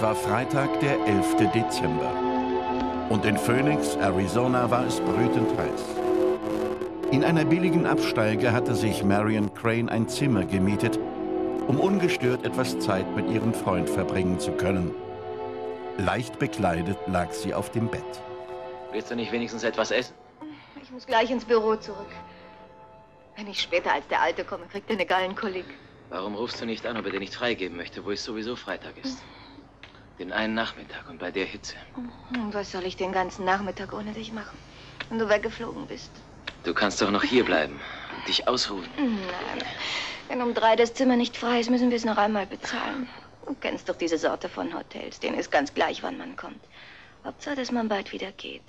Es war Freitag, der 11. Dezember. Und in Phoenix, Arizona, war es brütend heiß. In einer billigen Absteige hatte sich Marion Crane ein Zimmer gemietet, um ungestört etwas Zeit mit ihrem Freund verbringen zu können. Leicht bekleidet lag sie auf dem Bett. Willst du nicht wenigstens etwas essen? Ich muss gleich ins Büro zurück. Wenn ich später als der Alte komme, kriegt er eine Gallenkolik. Warum rufst du nicht an, ob er dir nicht freigeben möchte, wo es sowieso Freitag ist? Den einen Nachmittag und bei der Hitze. Und was soll ich den ganzen Nachmittag ohne dich machen, wenn du weggeflogen bist? Du kannst doch noch hier bleiben und dich ausruhen. Nein. Wenn um drei das Zimmer nicht frei ist, müssen wir es noch einmal bezahlen. Du kennst doch diese Sorte von Hotels. Denen ist ganz gleich, wann man kommt. Hauptsache, dass man bald wieder geht.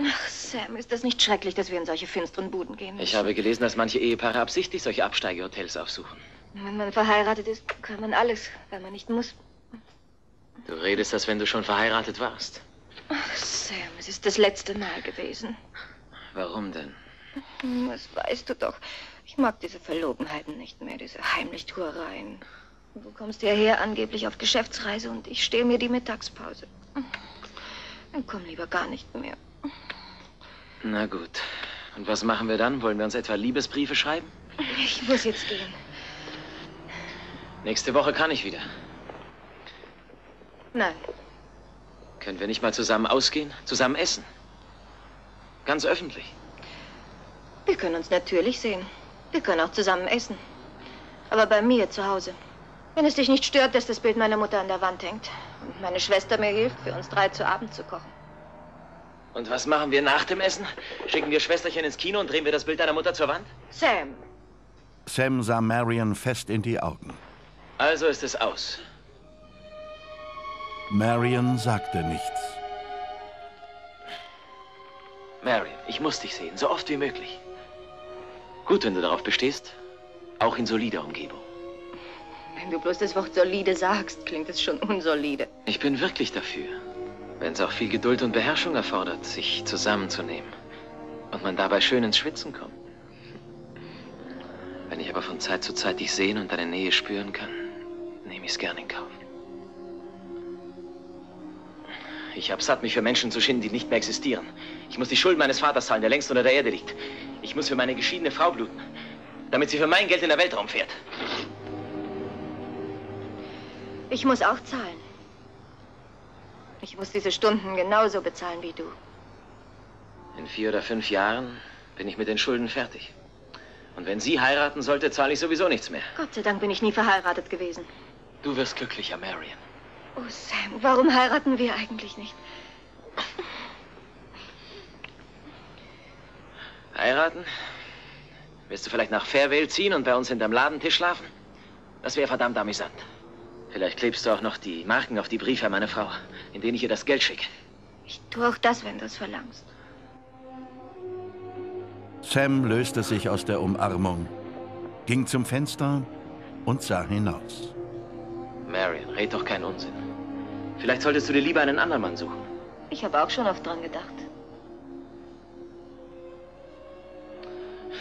Ach, Sam, ist das nicht schrecklich, dass wir in solche finsteren Buden gehen müssen? Ich habe gelesen, dass manche Ehepaare absichtlich solche Absteigehotels aufsuchen. Wenn man verheiratet ist, kann man alles, wenn man nicht muss. Du redest, als wenn du schon verheiratet warst. Ach, Sam, es ist das letzte Mal gewesen. Warum denn? Hm, Das weißt du doch. Ich mag diese Verlogenheiten nicht mehr, diese Heimlichtuereien. Du kommst hierher angeblich auf Geschäftsreise und ich stehle mir die Mittagspause. Dann komm lieber gar nicht mehr. Na gut. Und was machen wir dann? Wollen wir uns etwa Liebesbriefe schreiben? Ich muss jetzt gehen. Nächste Woche kann ich wieder. Nein, Können wir nicht mal zusammen ausgehen? Zusammen essen? Ganz öffentlich. wir können uns natürlich sehen. Wir können auch zusammen essen. Aber bei mir zu Hause. Wenn es dich nicht stört, dass das Bild meiner Mutter an der Wand hängt und meine Schwester mir hilft, für uns drei zu Abend zu kochen. Und was machen wir nach dem Essen? Schicken wir Schwesterchen ins Kino und drehen wir das Bild deiner Mutter zur Wand? Sam, Sam sah Marion fest in die Augen. Also ist es aus. Marion sagte nichts. Marion, ich muss dich sehen, so oft wie möglich. Gut, wenn du darauf bestehst. Auch in solider Umgebung. wenn du bloß das Wort solide sagst, klingt es schon unsolide. Ich bin wirklich dafür. Wenn es auch viel Geduld und Beherrschung erfordert, sich zusammenzunehmen. Und man dabei schön ins Schwitzen kommt. Wenn ich aber von Zeit zu Zeit dich sehen und deine Nähe spüren kann, nehme ich es gern in Kauf. Ich hab satt, mich für Menschen zu schinden, die nicht mehr existieren. Ich muss die Schulden meines Vaters zahlen, der längst unter der Erde liegt. Ich muss für meine geschiedene Frau bluten, damit sie für mein Geld in der Welt rumfährt. Ich muss auch zahlen. Ich muss diese Stunden genauso bezahlen wie du. In vier oder fünf Jahren bin ich mit den Schulden fertig. Und wenn sie heiraten sollte, zahle ich sowieso nichts mehr. Gott sei Dank bin ich nie verheiratet gewesen. Du wirst glücklicher, Marion. Oh, Sam, warum heiraten wir eigentlich nicht? Heiraten? Willst du vielleicht nach Fairvale ziehen und bei uns hinterm Ladentisch schlafen? Das wäre verdammt amüsant. Vielleicht klebst du auch noch die Marken auf die Briefe an meine Frau, in denen ich ihr das Geld schicke. Ich tue auch das, wenn du es verlangst. Sam löste sich aus der Umarmung, ging zum Fenster und sah hinaus. Marion, red doch keinen Unsinn. Vielleicht solltest du dir lieber einen anderen Mann suchen. Ich habe auch schon oft dran gedacht.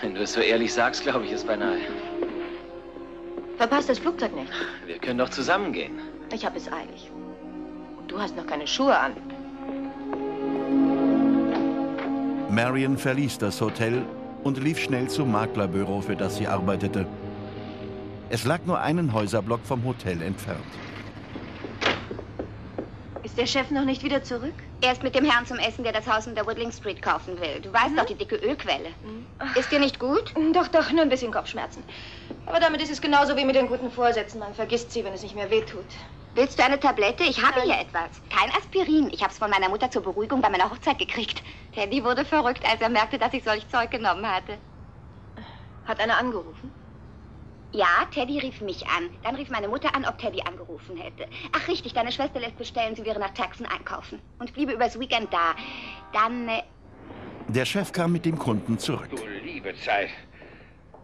Wenn du es so ehrlich sagst, glaube ich es beinahe. Verpasst das Flugzeug nicht. Wir können doch zusammen gehen. Ich habe es eilig. Und du hast noch keine Schuhe an. Marion verließ das Hotel und lief schnell zum Maklerbüro, für das sie arbeitete. Es lag nur einen Häuserblock vom Hotel entfernt. Ist der Chef noch nicht wieder zurück? Er ist mit dem Herrn zum Essen, der das Haus in der Woodling Street kaufen will. Du weißt doch, die dicke Ölquelle. Ist dir nicht gut? Doch, doch, nur ein bisschen Kopfschmerzen. Aber damit ist es genauso wie mit den guten Vorsätzen. Man vergisst sie, wenn es nicht mehr wehtut. Willst du eine Tablette? Ich habe hier etwas. Kein Aspirin. Ich habe es von meiner Mutter zur Beruhigung bei meiner Hochzeit gekriegt. Teddy wurde verrückt, als er merkte, dass ich solch Zeug genommen hatte. Hat einer angerufen? Ja, Teddy rief mich an. Dann rief meine Mutter an, ob Teddy angerufen hätte. Ach, richtig, deine Schwester lässt bestellen, sie wäre nach Taxen einkaufen. Und bliebe übers Weekend da. Dann, äh, Der Chef kam mit dem Kunden zurück. Du liebe Zeit.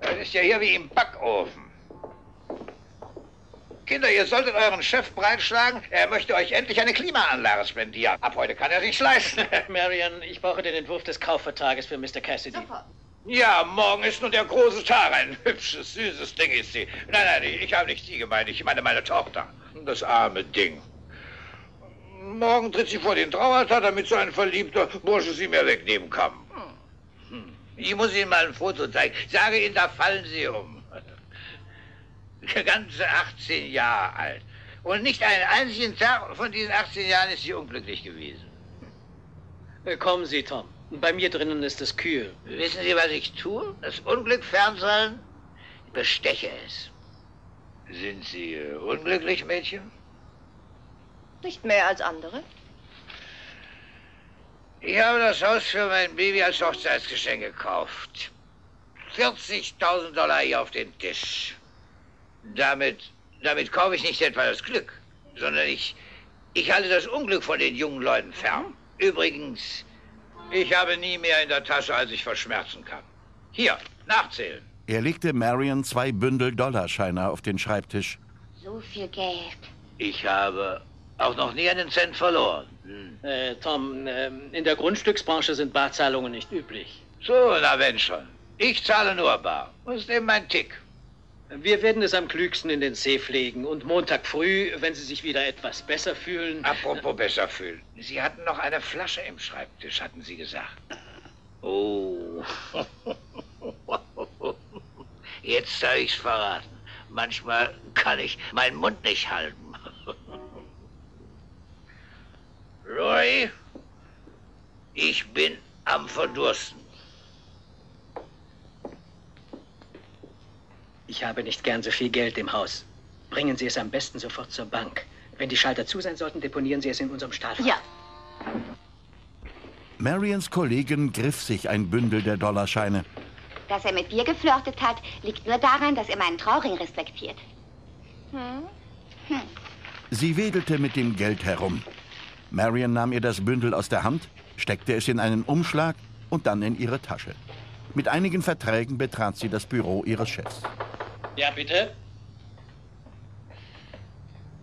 Das ist ja hier wie im Backofen. Kinder, ihr solltet euren Chef breitschlagen. Er möchte euch endlich eine Klimaanlage spendieren. Ab heute kann er sich's leisten. Marion, ich brauche den Entwurf des Kaufvertrages für Mr. Cassidy. Sofort. Ja, morgen ist nun der große Tag. Ein hübsches, süßes Ding ist sie. Nein, nein, ich habe nicht sie gemeint. Ich meine meine Tochter. Das arme Ding. Morgen tritt sie vor den Traualtar, damit so ein verliebter Bursche sie mir wegnehmen kann. Hm. Ich muss Ihnen mal ein Foto zeigen. Sage Ihnen, da fallen Sie um. Ganze 18 Jahre alt. Und nicht einen einzigen Tag von diesen 18 Jahren ist sie unglücklich gewesen. Kommen Sie, Tom. Bei mir drinnen ist es kühl. Wissen Sie, was ich tue? Das Unglück fernsollen? Ich besteche es. Sind Sie äh, unglücklich, Mädchen? Nicht mehr als andere. Ich habe das Haus für mein Baby als Hochzeitsgeschenk gekauft. 40.000 Dollar hier auf den Tisch. Damit, damit kaufe ich nicht etwa das Glück, sondern ich, ich halte das Unglück von den jungen Leuten fern. Übrigens, ich habe nie mehr in der Tasche, als ich verschmerzen kann. Hier, nachzählen. Er legte Marion zwei Bündel Dollarscheine auf den Schreibtisch. So viel Geld. Ich habe auch noch nie einen Cent verloren. Hm. Äh, Tom, äh, in der Grundstücksbranche sind Barzahlungen nicht üblich. So, na wenn schon. Ich zahle nur bar. Das ist eben mein Tick. Wir werden es am klügsten in den See pflegen und Montag früh, wenn Sie sich wieder etwas besser fühlen. Apropos besser fühlen. Sie hatten noch eine Flasche im Schreibtisch, hatten Sie gesagt. Oh. Jetzt soll ich's verraten. Manchmal kann ich meinen Mund nicht halten. Roy, ich bin am Verdursten. Ich habe nicht gern so viel Geld im Haus. Bringen Sie es am besten sofort zur Bank. Wenn die Schalter zu sein sollten, deponieren Sie es in unserem Stahlfach. Ja. Marions Kollegin griff sich ein Bündel der Dollarscheine. Dass er mit dir geflirtet hat, liegt nur daran, dass er meinen Trauring respektiert. Hm? Hm. Sie wedelte mit dem Geld herum. Marion nahm ihr das Bündel aus der Hand, steckte es in einen Umschlag und dann in ihre Tasche. Mit einigen Verträgen betrat sie das Büro ihres Chefs. Ja, bitte?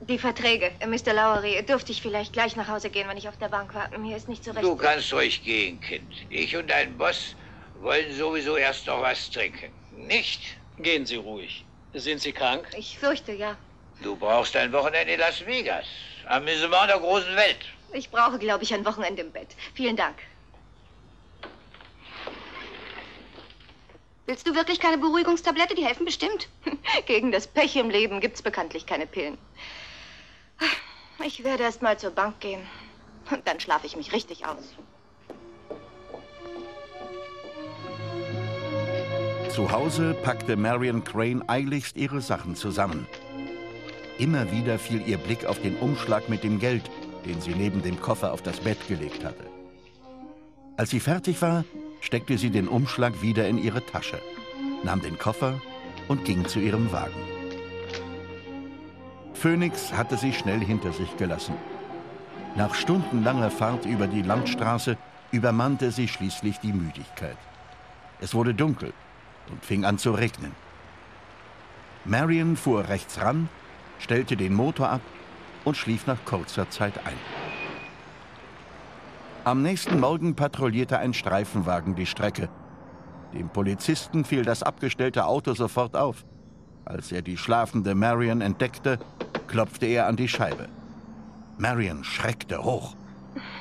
Die Verträge. Äh, Mr. Lowery, dürfte ich vielleicht gleich nach Hause gehen, wenn ich auf der Bank war? Mir ist nicht so recht. Du kannst ruhig gehen, Kind. Ich und dein Boss wollen sowieso erst noch was trinken. Nicht? Gehen Sie ruhig. Sind Sie krank? Ich fürchte, ja. Du brauchst ein Wochenende in Las Vegas. Amüsement der großen Welt. Ich brauche, glaube ich, ein Wochenende im Bett. Vielen Dank. Willst du wirklich keine Beruhigungstablette? Die helfen bestimmt. Gegen das Pech im Leben gibt's bekanntlich keine Pillen. Ich werde erst mal zur Bank gehen. Und dann schlafe ich mich richtig aus. Zu Hause packte Marion Crane eiligst ihre Sachen zusammen. Immer wieder fiel ihr Blick auf den Umschlag mit dem Geld, den sie neben dem Koffer auf das Bett gelegt hatte. Als sie fertig war, steckte sie den Umschlag wieder in ihre Tasche, nahm den Koffer und ging zu ihrem Wagen. Phoenix hatte sie schnell hinter sich gelassen. Nach stundenlanger Fahrt über die Landstraße übermannte sie schließlich die Müdigkeit. Es wurde dunkel und fing an zu regnen. Marion fuhr rechts ran, stellte den Motor ab und schlief nach kurzer Zeit ein. Am nächsten Morgen patrouillierte ein Streifenwagen die Strecke. Dem Polizisten fiel das abgestellte Auto sofort auf. Als er die schlafende Marion entdeckte, klopfte er an die Scheibe. Marion schreckte hoch.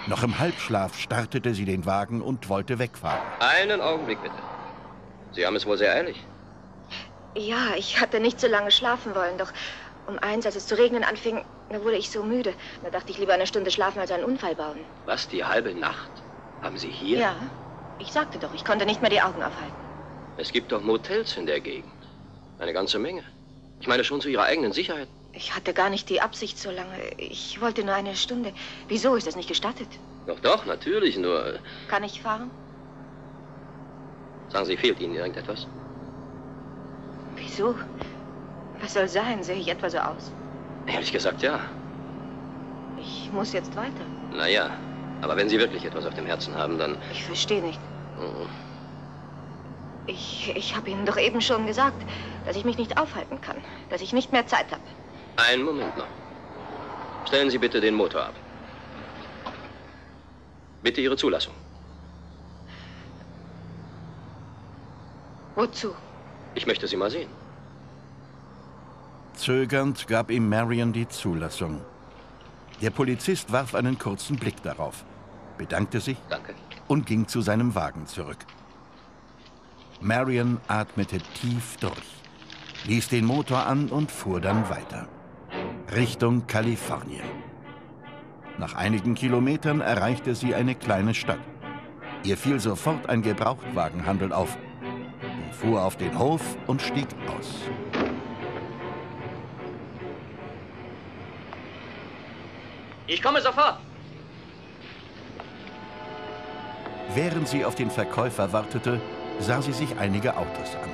Noch im Halbschlaf startete sie den Wagen und wollte wegfahren. Einen Augenblick bitte. Sie haben es wohl sehr eilig. Ja, ich hatte nicht so lange schlafen wollen, doch um eins, als es zu regnen anfing, da wurde ich so müde. Da dachte ich lieber eine Stunde schlafen als einen Unfall bauen. Was, die halbe Nacht? Haben Sie hier? Ja, ich sagte doch, ich konnte nicht mehr die Augen aufhalten. Es gibt doch Motels in der Gegend. Eine ganze Menge. Ich meine schon zu Ihrer eigenen Sicherheit. Ich hatte gar nicht die Absicht so lange. Ich wollte nur eine Stunde. Wieso ist das nicht gestattet? Doch, doch, natürlich, nur... Kann ich fahren? Sagen Sie, fehlt Ihnen irgendetwas? Wieso? Was soll sein? Sehe ich etwa so aus? Ehrlich gesagt, ja. Ich muss jetzt weiter. Naja, aber wenn Sie wirklich etwas auf dem Herzen haben, dann... Ich verstehe nicht. Mhm. Ich, ich habe Ihnen doch eben schon gesagt, dass ich mich nicht aufhalten kann. Dass ich nicht mehr Zeit habe. Einen Moment noch. Stellen Sie bitte den Motor ab. Bitte Ihre Zulassung. Wozu? Ich möchte Sie mal sehen. Zögernd gab ihm Marion die Zulassung. Der Polizist warf einen kurzen Blick darauf, bedankte sich Danke. und ging zu seinem Wagen zurück. Marion atmete tief durch, ließ den Motor an und fuhr dann weiter. Richtung Kalifornien. Nach einigen Kilometern erreichte sie eine kleine Stadt. Ihr fiel sofort ein Gebrauchtwagenhandel auf. Sie fuhr auf den Hof und stieg aus. Ich komme sofort. Während sie auf den Verkäufer wartete, sah sie sich einige Autos an.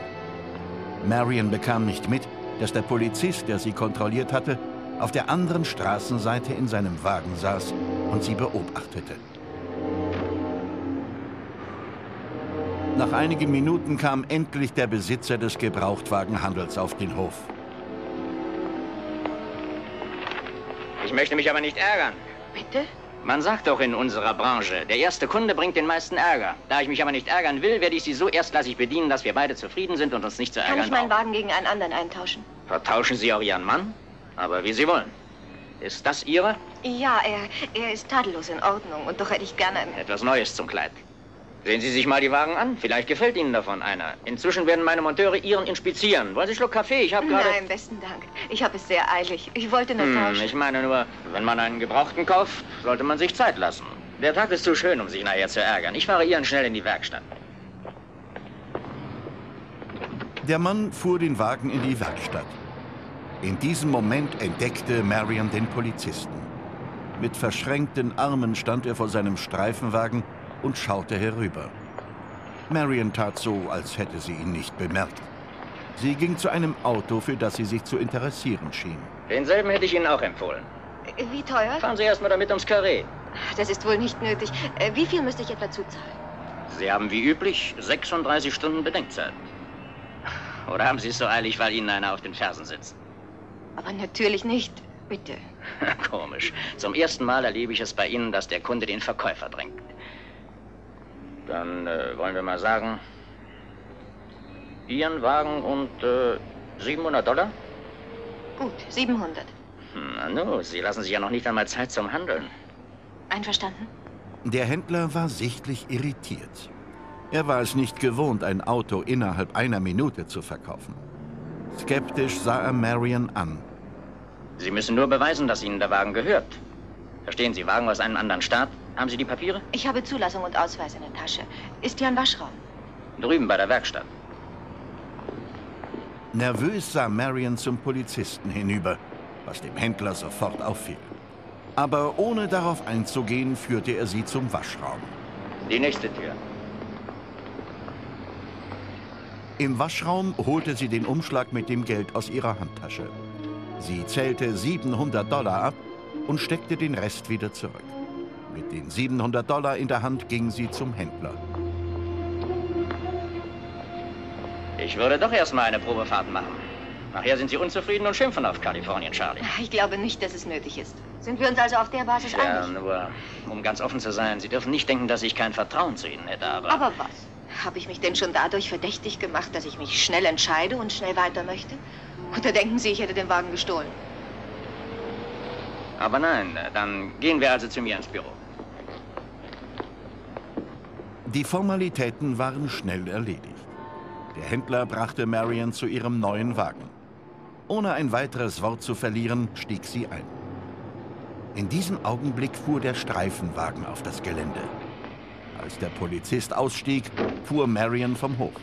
Marion bekam nicht mit, dass der Polizist, der sie kontrolliert hatte, auf der anderen Straßenseite in seinem Wagen saß und sie beobachtete. Nach einigen Minuten kam endlich der Besitzer des Gebrauchtwagenhandels auf den Hof. Ich möchte mich aber nicht ärgern. Bitte? Man sagt doch in unserer Branche, der erste Kunde bringt den meisten Ärger. Da ich mich aber nicht ärgern will, werde ich Sie so erstklassig bedienen, dass wir beide zufrieden sind und uns nicht zu Kann ärgern ich meinen. Wagen gegen einen anderen eintauschen? Vertauschen Sie auch Ihren Mann? Aber wie Sie wollen. Ist das Ihre? Ja, er, er ist tadellos in Ordnung. Und doch hätte ich gerne. Etwas Neues zum Kleid. Sehen Sie sich mal die Wagen an. Vielleicht gefällt Ihnen davon einer. Inzwischen werden meine Monteure Ihren inspizieren. Wollen Sie einen Schluck Kaffee? Ich habe gerade... Nein, besten Dank. Ich habe es sehr eilig. Ich wollte nur Hm, tauschen. ich meine nur, wenn man einen Gebrauchten kauft, sollte man sich Zeit lassen. Der Tag ist zu schön, um sich nachher zu ärgern. Ich fahre Ihren schnell in die Werkstatt. Der Mann fuhr den Wagen in die Werkstatt. In diesem Moment entdeckte Marion den Polizisten. Mit verschränkten Armen stand er vor seinem Streifenwagen und schaute herüber. Marion tat so, als hätte sie ihn nicht bemerkt. Sie ging zu einem Auto, für das sie sich zu interessieren schien. Denselben hätte ich Ihnen auch empfohlen. Wie teuer? Fahren Sie erst mal damit ums Karree. Das ist wohl nicht nötig. Äh, Wie viel müsste ich etwa zuzahlen? Sie haben wie üblich 36 Stunden Bedenkzeit. Oder haben Sie es so eilig, weil Ihnen einer auf den Fersen sitzt? Aber natürlich nicht. Bitte. Komisch. Zum ersten Mal erlebe ich es bei Ihnen, dass der Kunde den Verkäufer drängt. Dann äh, wollen wir mal sagen, Ihren Wagen und äh, 700 Dollar? Gut, 700. Hm, na nu, Sie lassen sich ja noch nicht einmal Zeit zum Handeln. Einverstanden? Der Händler war sichtlich irritiert. Er war es nicht gewohnt, ein Auto innerhalb einer Minute zu verkaufen. Skeptisch sah er Marion an. Sie müssen nur beweisen, dass Ihnen der Wagen gehört. Verstehen Sie, Wagen aus einem anderen Staat? Haben Sie die Papiere? Ich habe Zulassung und Ausweis in der Tasche. Ist hier ein Waschraum? Drüben bei der Werkstatt. Nervös sah Marion zum Polizisten hinüber, was dem Händler sofort auffiel. Aber ohne darauf einzugehen, führte er sie zum Waschraum. Die nächste Tür. Im Waschraum holte sie den Umschlag mit dem Geld aus ihrer Handtasche. Sie zählte 700 Dollar ab und steckte den Rest wieder zurück. Mit den 700 Dollar in der Hand ging sie zum Händler. Ich würde doch erstmal eine Probefahrt machen. Nachher sind Sie unzufrieden und schimpfen auf Kalifornien, Charlie. Ich glaube nicht, dass es nötig ist. Sind wir uns also auf der Basis Ja, einig? nur, um ganz offen zu sein, Sie dürfen nicht denken, dass ich kein Vertrauen zu Ihnen hätte, aber... Aber was? Habe ich mich denn schon dadurch verdächtig gemacht, dass ich mich schnell entscheide und schnell weiter möchte? Oder denken Sie, ich hätte den Wagen gestohlen? Aber nein, dann gehen wir also zu mir ins Büro. Die Formalitäten waren schnell erledigt. Der Händler brachte Marion zu ihrem neuen Wagen. Ohne ein weiteres Wort zu verlieren, stieg sie ein. In diesem Augenblick fuhr der Streifenwagen auf das Gelände. Als der Polizist ausstieg, fuhr Marion vom Hof.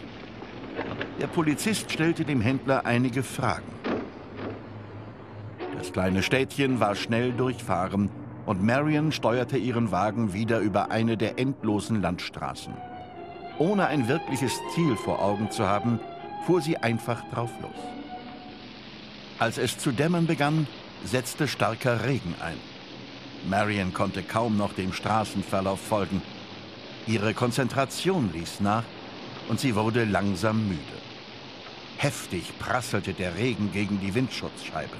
Der Polizist stellte dem Händler einige Fragen. Das kleine Städtchen war schnell durchfahren und Marion steuerte ihren Wagen wieder über eine der endlosen Landstraßen. Ohne ein wirkliches Ziel vor Augen zu haben, fuhr sie einfach drauf los. Als es zu dämmern begann, setzte starker Regen ein. Marion konnte kaum noch dem Straßenverlauf folgen. Ihre Konzentration ließ nach und sie wurde langsam müde. Heftig prasselte der Regen gegen die Windschutzscheibe.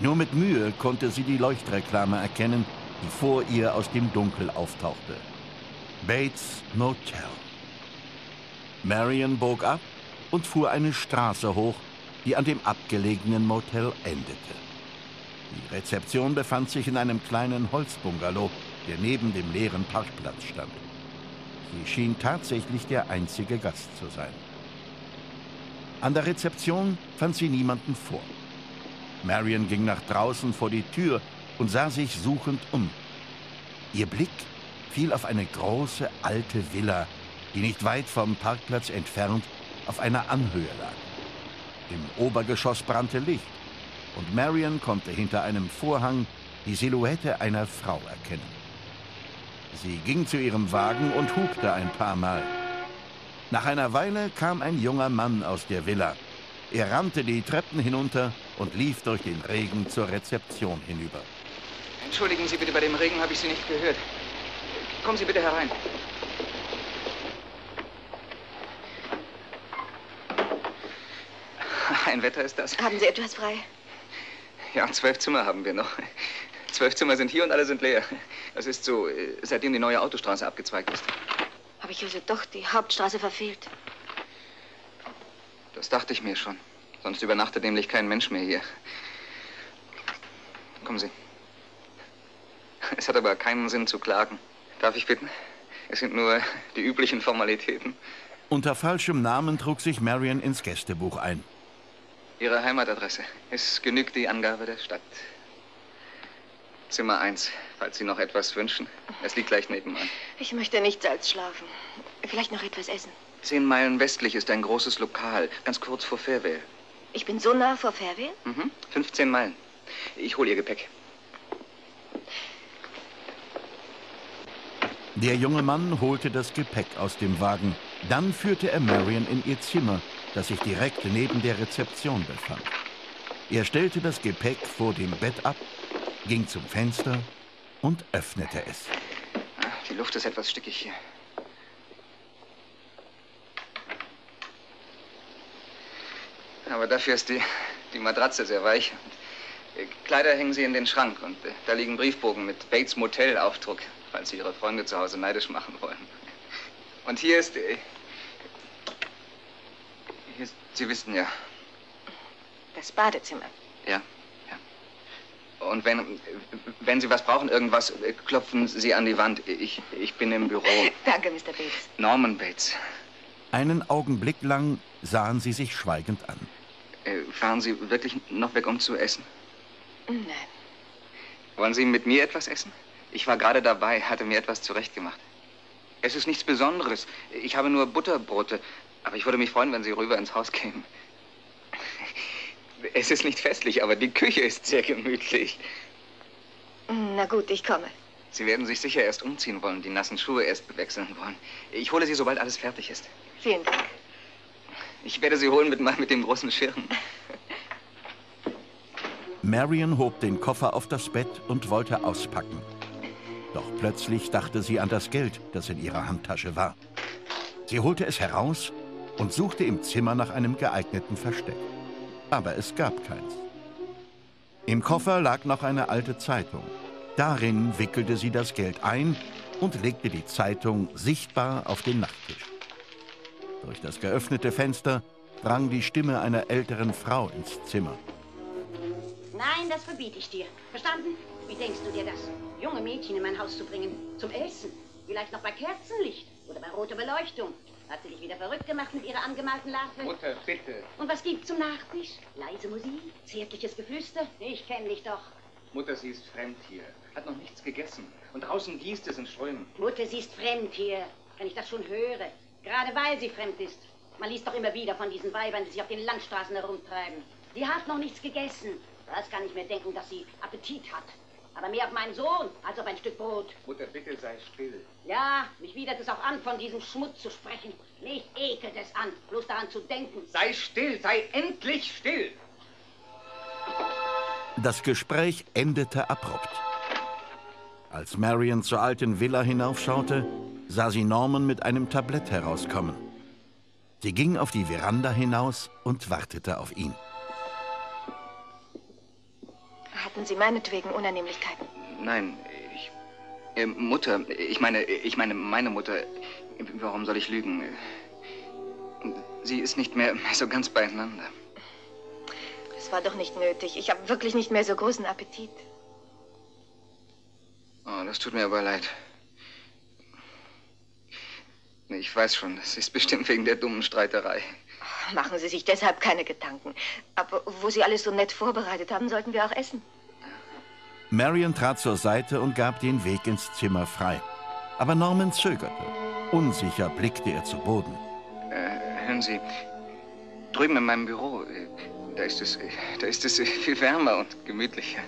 Nur mit Mühe konnte sie die Leuchtreklame erkennen, die vor ihr aus dem Dunkel auftauchte. Bates Motel. Marion bog ab und fuhr eine Straße hoch, die an dem abgelegenen Motel endete. Die Rezeption befand sich in einem kleinen Holzbungalow, der neben dem leeren Parkplatz stand. Sie schien tatsächlich der einzige Gast zu sein. An der Rezeption fand sie niemanden vor. Marion ging nach draußen vor die Tür und sah sich suchend um. Ihr Blick fiel auf eine große alte Villa, die nicht weit vom Parkplatz entfernt auf einer Anhöhe lag. Im Obergeschoss brannte Licht und Marion konnte hinter einem Vorhang die Silhouette einer Frau erkennen. Sie ging zu ihrem Wagen und hupte ein paar Mal. Nach einer Weile kam ein junger Mann aus der Villa. Er rannte die Treppen hinunter und lief durch den Regen zur Rezeption hinüber. Entschuldigen Sie bitte, bei dem Regen habe ich Sie nicht gehört. Kommen Sie bitte herein. Ein Wetter ist das. Haben Sie etwas frei? Ja, zwölf Zimmer haben wir noch. Zwölf Zimmer sind hier und alle sind leer. Das ist so, seitdem die neue Autostraße abgezweigt ist. Habe ich also doch die Hauptstraße verfehlt? Das dachte ich mir schon. Sonst übernachtet nämlich kein Mensch mehr hier. Kommen Sie. Es hat aber keinen Sinn zu klagen. Darf ich bitten? Es sind nur die üblichen Formalitäten. Unter falschem Namen trug sich Marion ins Gästebuch ein. Ihre Heimatadresse. Es genügt die Angabe der Stadt. Zimmer 1, falls Sie noch etwas wünschen. Es liegt gleich nebenan. Ich möchte nichts als schlafen. Vielleicht noch etwas essen. Zehn Meilen westlich ist ein großes Lokal, ganz kurz vor Fairvale. Ich bin so nah vor Fairvale? Mhm, 15 Meilen. Ich hole Ihr Gepäck. Der junge Mann holte das Gepäck aus dem Wagen. Dann führte er Marion in ihr Zimmer, das sich direkt neben der Rezeption befand. Er stellte das Gepäck vor dem Bett ab, ging zum Fenster und öffnete es. Die Luft ist etwas stickig hier. Aber dafür ist die, die Matratze sehr weich. Und, äh, Kleider hängen Sie in den Schrank und äh, da liegen Briefbogen mit Bates Motel Aufdruck, falls Sie Ihre Freunde zu Hause neidisch machen wollen. Und hier ist, äh, hier ist Sie wissen ja, Das Badezimmer. ja, ja. Und wenn, wenn Sie was brauchen, irgendwas, äh, klopfen Sie an die Wand. Ich, ich bin im Büro. Danke, Mr. Bates. Norman Bates. Einen Augenblick lang sahen sie sich schweigend an. Äh, fahren Sie wirklich noch weg, um zu essen? Nein. Wollen Sie mit mir etwas essen? Ich war gerade dabei, hatte mir etwas zurechtgemacht. Es ist nichts Besonderes. Ich habe nur Butterbrote. Aber ich würde mich freuen, wenn Sie rüber ins Haus kämen. Es ist nicht festlich, aber die Küche ist sehr gemütlich. Na gut, ich komme. Sie werden sich sicher erst umziehen wollen, die nassen Schuhe erst wechseln wollen. Ich hole Sie, sobald alles fertig ist. Vielen Dank. Ich werde Sie holen mit, mit dem großen Schirm. Marion hob den Koffer auf das Bett und wollte auspacken. Doch plötzlich dachte sie an das Geld, das in ihrer Handtasche war. Sie holte es heraus und suchte im Zimmer nach einem geeigneten Versteck. Aber es gab keins. Im Koffer lag noch eine alte Zeitung. Darin wickelte sie das Geld ein und legte die Zeitung sichtbar auf den Nachttisch. Durch das geöffnete Fenster drang die Stimme einer älteren Frau ins Zimmer. Nein, das verbiete ich dir. Verstanden? Wie denkst du dir das? Junge Mädchen in mein Haus zu bringen. Zum Essen. Vielleicht noch bei Kerzenlicht. Oder bei roter Beleuchtung. Hat sie dich wieder verrückt gemacht mit ihrer angemalten Larve? Mutter, bitte. Und was gibt's zum Nachtisch? Leise Musik? Zärtliches Geflüster? Ich kenn dich doch. Mutter, sie ist fremd hier. Hat noch nichts gegessen. Und draußen gießt es in Strömen. Mutter, sie ist fremd hier. Wenn ich das schon höre. Gerade weil sie fremd ist. Man liest doch immer wieder von diesen Weibern, die sich auf den Landstraßen herumtreiben. Die hat noch nichts gegessen. Das kann ich mir denken, dass sie Appetit hat. Aber mehr auf meinen Sohn als auf ein Stück Brot. Mutter, bitte sei still. Ja, mich widert es auch an, von diesem Schmutz zu sprechen. Mich ekelt es an, bloß daran zu denken. Sei still, sei endlich still. Das Gespräch endete abrupt. Als Marion zur alten Villa hinaufschaute, sah sie Norman mit einem Tablett herauskommen. Sie ging auf die Veranda hinaus und wartete auf ihn. Hatten Sie meinetwegen Unannehmlichkeiten? Nein, ich. Äh, Mutter, ich meine, ich meine, meine Mutter. Warum soll ich lügen? Sie ist nicht mehr so ganz beieinander. Es war doch nicht nötig. Ich habe wirklich nicht mehr so großen Appetit. Oh, das tut mir aber leid. Ich weiß schon, es ist bestimmt wegen der dummen Streiterei. Machen Sie sich deshalb keine Gedanken. Aber wo Sie alles so nett vorbereitet haben, sollten wir auch essen. Marion trat zur Seite und gab den Weg ins Zimmer frei. Aber Norman zögerte. Unsicher blickte er zu Boden. Äh, hören Sie, drüben in meinem Büro, äh, da ist es, äh, da ist es viel wärmer und gemütlicher.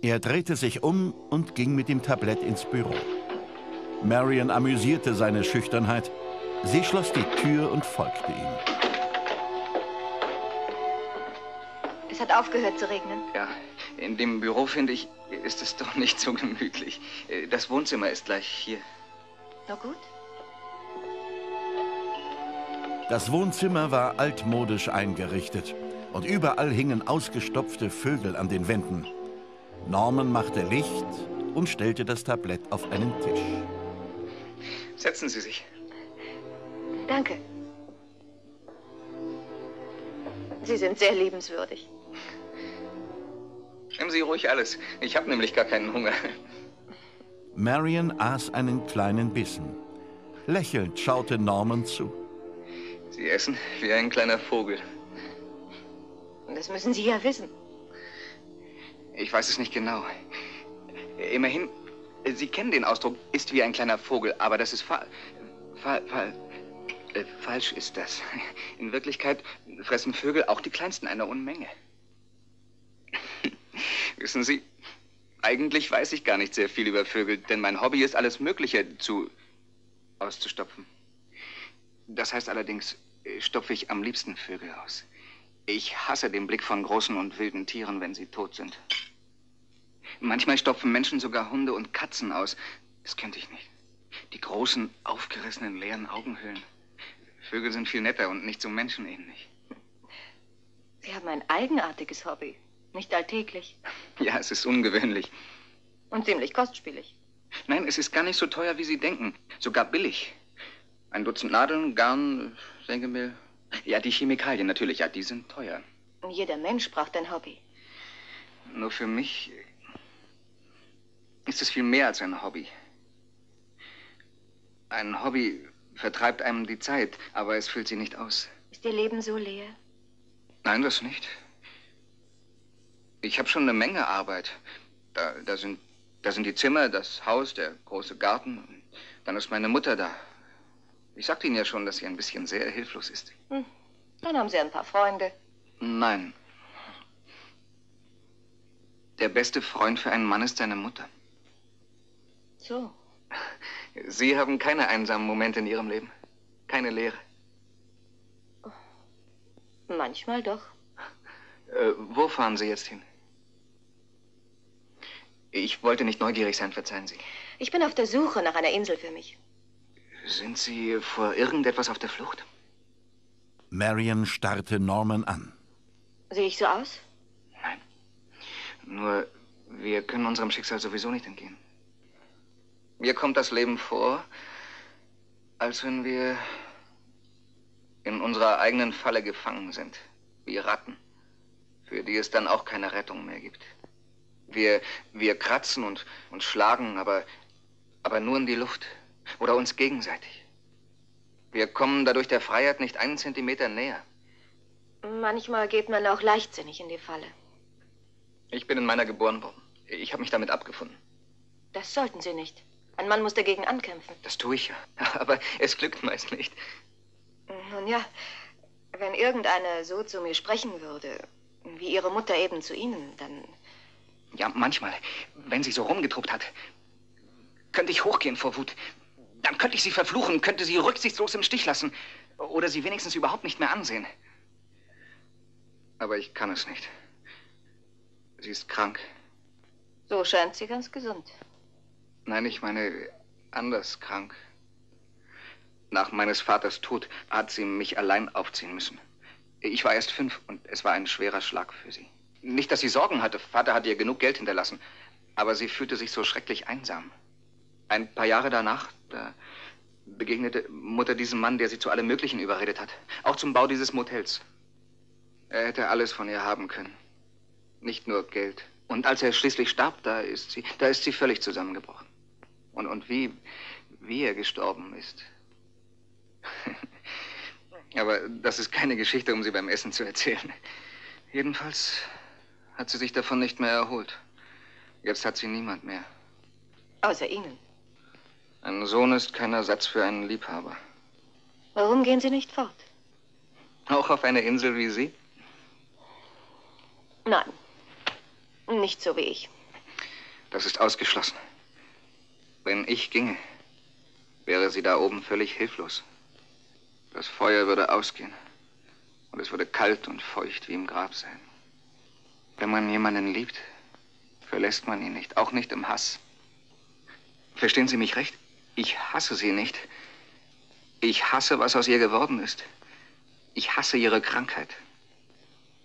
Er drehte sich um und ging mit dem Tablett ins Büro. Marion amüsierte seine Schüchternheit. Sie schloss die Tür und folgte ihm. Es hat aufgehört zu regnen. Ja, in dem Büro, finde ich, ist es doch nicht so gemütlich. Das Wohnzimmer ist gleich hier. Na gut. Das Wohnzimmer war altmodisch eingerichtet und überall hingen ausgestopfte Vögel an den Wänden. Norman machte Licht und stellte das Tablett auf einen Tisch. Setzen Sie sich. Danke. Sie sind sehr liebenswürdig. Nehmen Sie ruhig alles. Ich habe nämlich gar keinen Hunger. Marion aß einen kleinen Bissen. Lächelnd schaute Norman zu. Sie essen wie ein kleiner Vogel. Das müssen Sie ja wissen. Ich weiß es nicht genau. Immerhin, Sie kennen den Ausdruck, ist wie ein kleiner Vogel, aber das ist fa fa fa äh, falsch ist das. In Wirklichkeit fressen Vögel auch die kleinsten einer Unmenge. Wissen Sie, eigentlich weiß ich gar nicht sehr viel über Vögel, denn mein Hobby ist alles Mögliche zu auszustopfen. Das heißt allerdings, äh, stopfe ich am liebsten Vögel aus. Ich hasse den Blick von großen und wilden Tieren, wenn sie tot sind. Manchmal stopfen Menschen sogar Hunde und Katzen aus. Das könnte ich nicht. Die großen, aufgerissenen, leeren Augenhöhlen. Vögel sind viel netter und nicht so menschenähnlich. Sie haben ein eigenartiges Hobby. Nicht alltäglich. Ja, es ist ungewöhnlich. Und ziemlich kostspielig. Nein, es ist gar nicht so teuer, wie Sie denken. Sogar billig. Ein Dutzend Nadeln, Garn, Sengemehl. Ja, die Chemikalien natürlich, ja, die sind teuer. Jeder Mensch braucht ein Hobby. Nur für mich ist es viel mehr als ein Hobby. Ein Hobby vertreibt einem die Zeit, aber es füllt sie nicht aus. Ist Ihr Leben so leer? Nein, das nicht. Ich habe schon eine Menge Arbeit. Da, da, sind, da sind die Zimmer, das Haus, der große Garten. Dann ist meine Mutter da. Ich sagte Ihnen ja schon, dass sie ein bisschen sehr hilflos ist. Hm. Dann haben Sie ein paar Freunde. Nein. Der beste Freund für einen Mann ist seine Mutter. So. Sie haben keine einsamen Momente in Ihrem Leben? Keine Leere? Manchmal doch. Äh, wo fahren Sie jetzt hin? Ich wollte nicht neugierig sein, verzeihen Sie. Ich bin auf der Suche nach einer Insel für mich. Sind Sie vor irgendetwas auf der Flucht? Marion starrte Norman an. Sehe ich so aus? Nein. Nur, wir können unserem Schicksal sowieso nicht entgehen. Mir kommt das Leben vor, als wenn wir in unserer eigenen Falle gefangen sind, wie Ratten, für die es dann auch keine Rettung mehr gibt. Wir, wir kratzen und, und schlagen, aber, aber nur in die Luft oder uns gegenseitig. Wir kommen dadurch der Freiheit nicht einen Zentimeter näher. Manchmal geht man auch leichtsinnig in die Falle. Ich bin in meiner geboren worden. Ich habe mich damit abgefunden. Das sollten Sie nicht. Ein Mann muss dagegen ankämpfen. Das tue ich ja. Aber es glückt meist nicht. Nun ja, wenn irgendeiner so zu mir sprechen würde, wie Ihre Mutter eben zu Ihnen, dann. Ja, manchmal, wenn sie so rumgetruppt hat, könnte ich hochgehen vor Wut. Dann könnte ich sie verfluchen, könnte sie rücksichtslos im Stich lassen. Oder sie wenigstens überhaupt nicht mehr ansehen. Aber ich kann es nicht. Sie ist krank. So scheint sie ganz gesund. Nein, ich meine anders krank. Nach meines Vaters Tod hat sie mich allein aufziehen müssen. Ich war erst fünf und es war ein schwerer Schlag für sie. Nicht, dass sie Sorgen hatte. Vater hatte ihr genug Geld hinterlassen. Aber sie fühlte sich so schrecklich einsam. Ein paar Jahre danach, da begegnete Mutter diesem Mann, der sie zu allem Möglichen überredet hat. Auch zum Bau dieses Motels. Er hätte alles von ihr haben können. Nicht nur Geld. Und als er schließlich starb, da ist sie, da ist sie völlig zusammengebrochen. Und, und wie, wie er gestorben ist. Aber das ist keine Geschichte, um sie beim Essen zu erzählen. Jedenfalls hat sie sich davon nicht mehr erholt. Jetzt hat sie niemand mehr. Außer Ihnen. Ein Sohn ist kein Ersatz für einen Liebhaber. Warum gehen Sie nicht fort? Auch auf eine Insel wie Sie? Nein. Nicht so wie ich. Das ist ausgeschlossen. Wenn ich ginge, wäre sie da oben völlig hilflos. Das Feuer würde ausgehen. Und es würde kalt und feucht wie im Grab sein. Wenn man jemanden liebt, verlässt man ihn nicht, auch nicht im Hass. Verstehen Sie mich recht? Ich hasse sie nicht. Ich hasse, was aus ihr geworden ist. Ich hasse ihre Krankheit.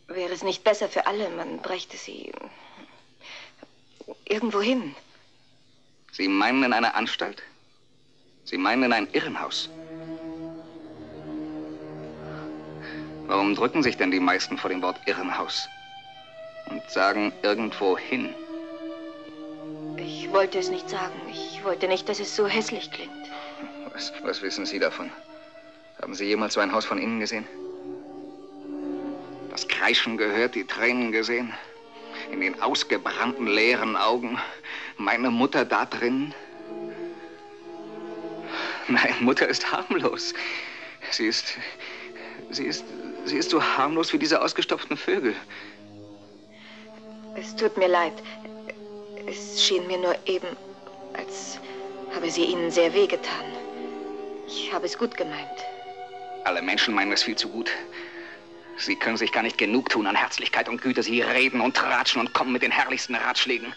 Wäre es nicht besser für alle, man brächte sie irgendwo hin? Sie meinen in eine Anstalt? Sie meinen in ein Irrenhaus? Warum drücken sich denn die meisten vor dem Wort Irrenhaus? Und sagen irgendwo hin? Ich wollte es nicht sagen. Ich wollte nicht, dass es so hässlich klingt. Was, was wissen Sie davon? Haben Sie jemals so ein Haus von innen gesehen? Das Kreischen gehört, die Tränen gesehen? In den ausgebrannten, leeren Augen? Meine Mutter da drin? Nein, Mutter ist harmlos. Sie ist. Sie ist. Sie ist so harmlos wie diese ausgestopften Vögel. Es tut mir leid. Es schien mir nur eben, als habe sie Ihnen sehr wehgetan. Ich habe es gut gemeint. Alle Menschen meinen es viel zu gut. Sie können sich gar nicht genug tun an Herzlichkeit und Güte. Sie reden und tratschen und kommen mit den herrlichsten Ratschlägen.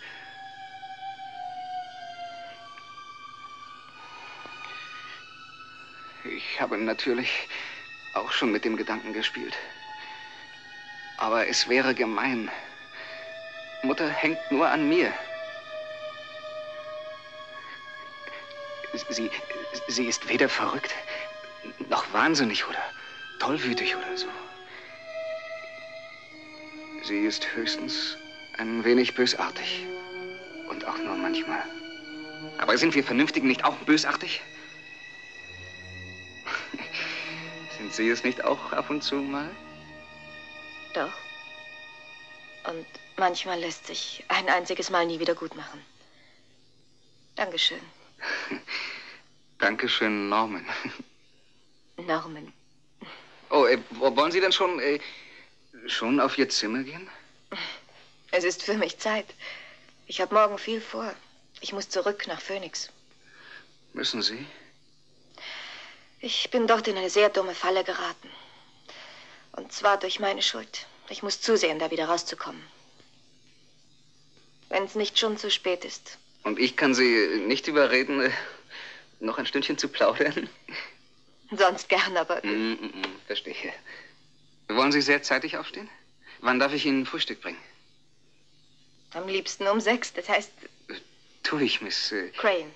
Ich habe natürlich auch schon mit dem Gedanken gespielt. Aber es wäre gemein. Mutter hängt nur an mir. Sie, sie ist weder verrückt, noch wahnsinnig oder tollwütig oder so. Sie ist höchstens ein wenig bösartig. Und auch nur manchmal. Aber sind wir Vernünftigen nicht auch bösartig? sind Sie es nicht auch ab und zu mal? Doch. Und manchmal lässt sich ein einziges Mal nie wieder gut machen. Dankeschön. Dankeschön, Norman. Norman. Oh, äh, wollen Sie denn schon, äh, schon auf Ihr Zimmer gehen? Es ist für mich Zeit. Ich habe morgen viel vor. Ich muss zurück nach Phoenix. Müssen Sie? Ich bin dort in eine sehr dumme Falle geraten. Und zwar durch meine Schuld. Ich muss zusehen, da wieder rauszukommen. Wenn es nicht schon zu spät ist. Und ich kann Sie nicht überreden, noch ein Stündchen zu plaudern? Sonst gern, aber. Mm, mm, mm, verstehe. Wollen Sie sehr zeitig aufstehen? Wann darf ich Ihnen Frühstück bringen? Am liebsten um sechs. Das heißt. Äh, tue ich, Miss. Äh, Crane.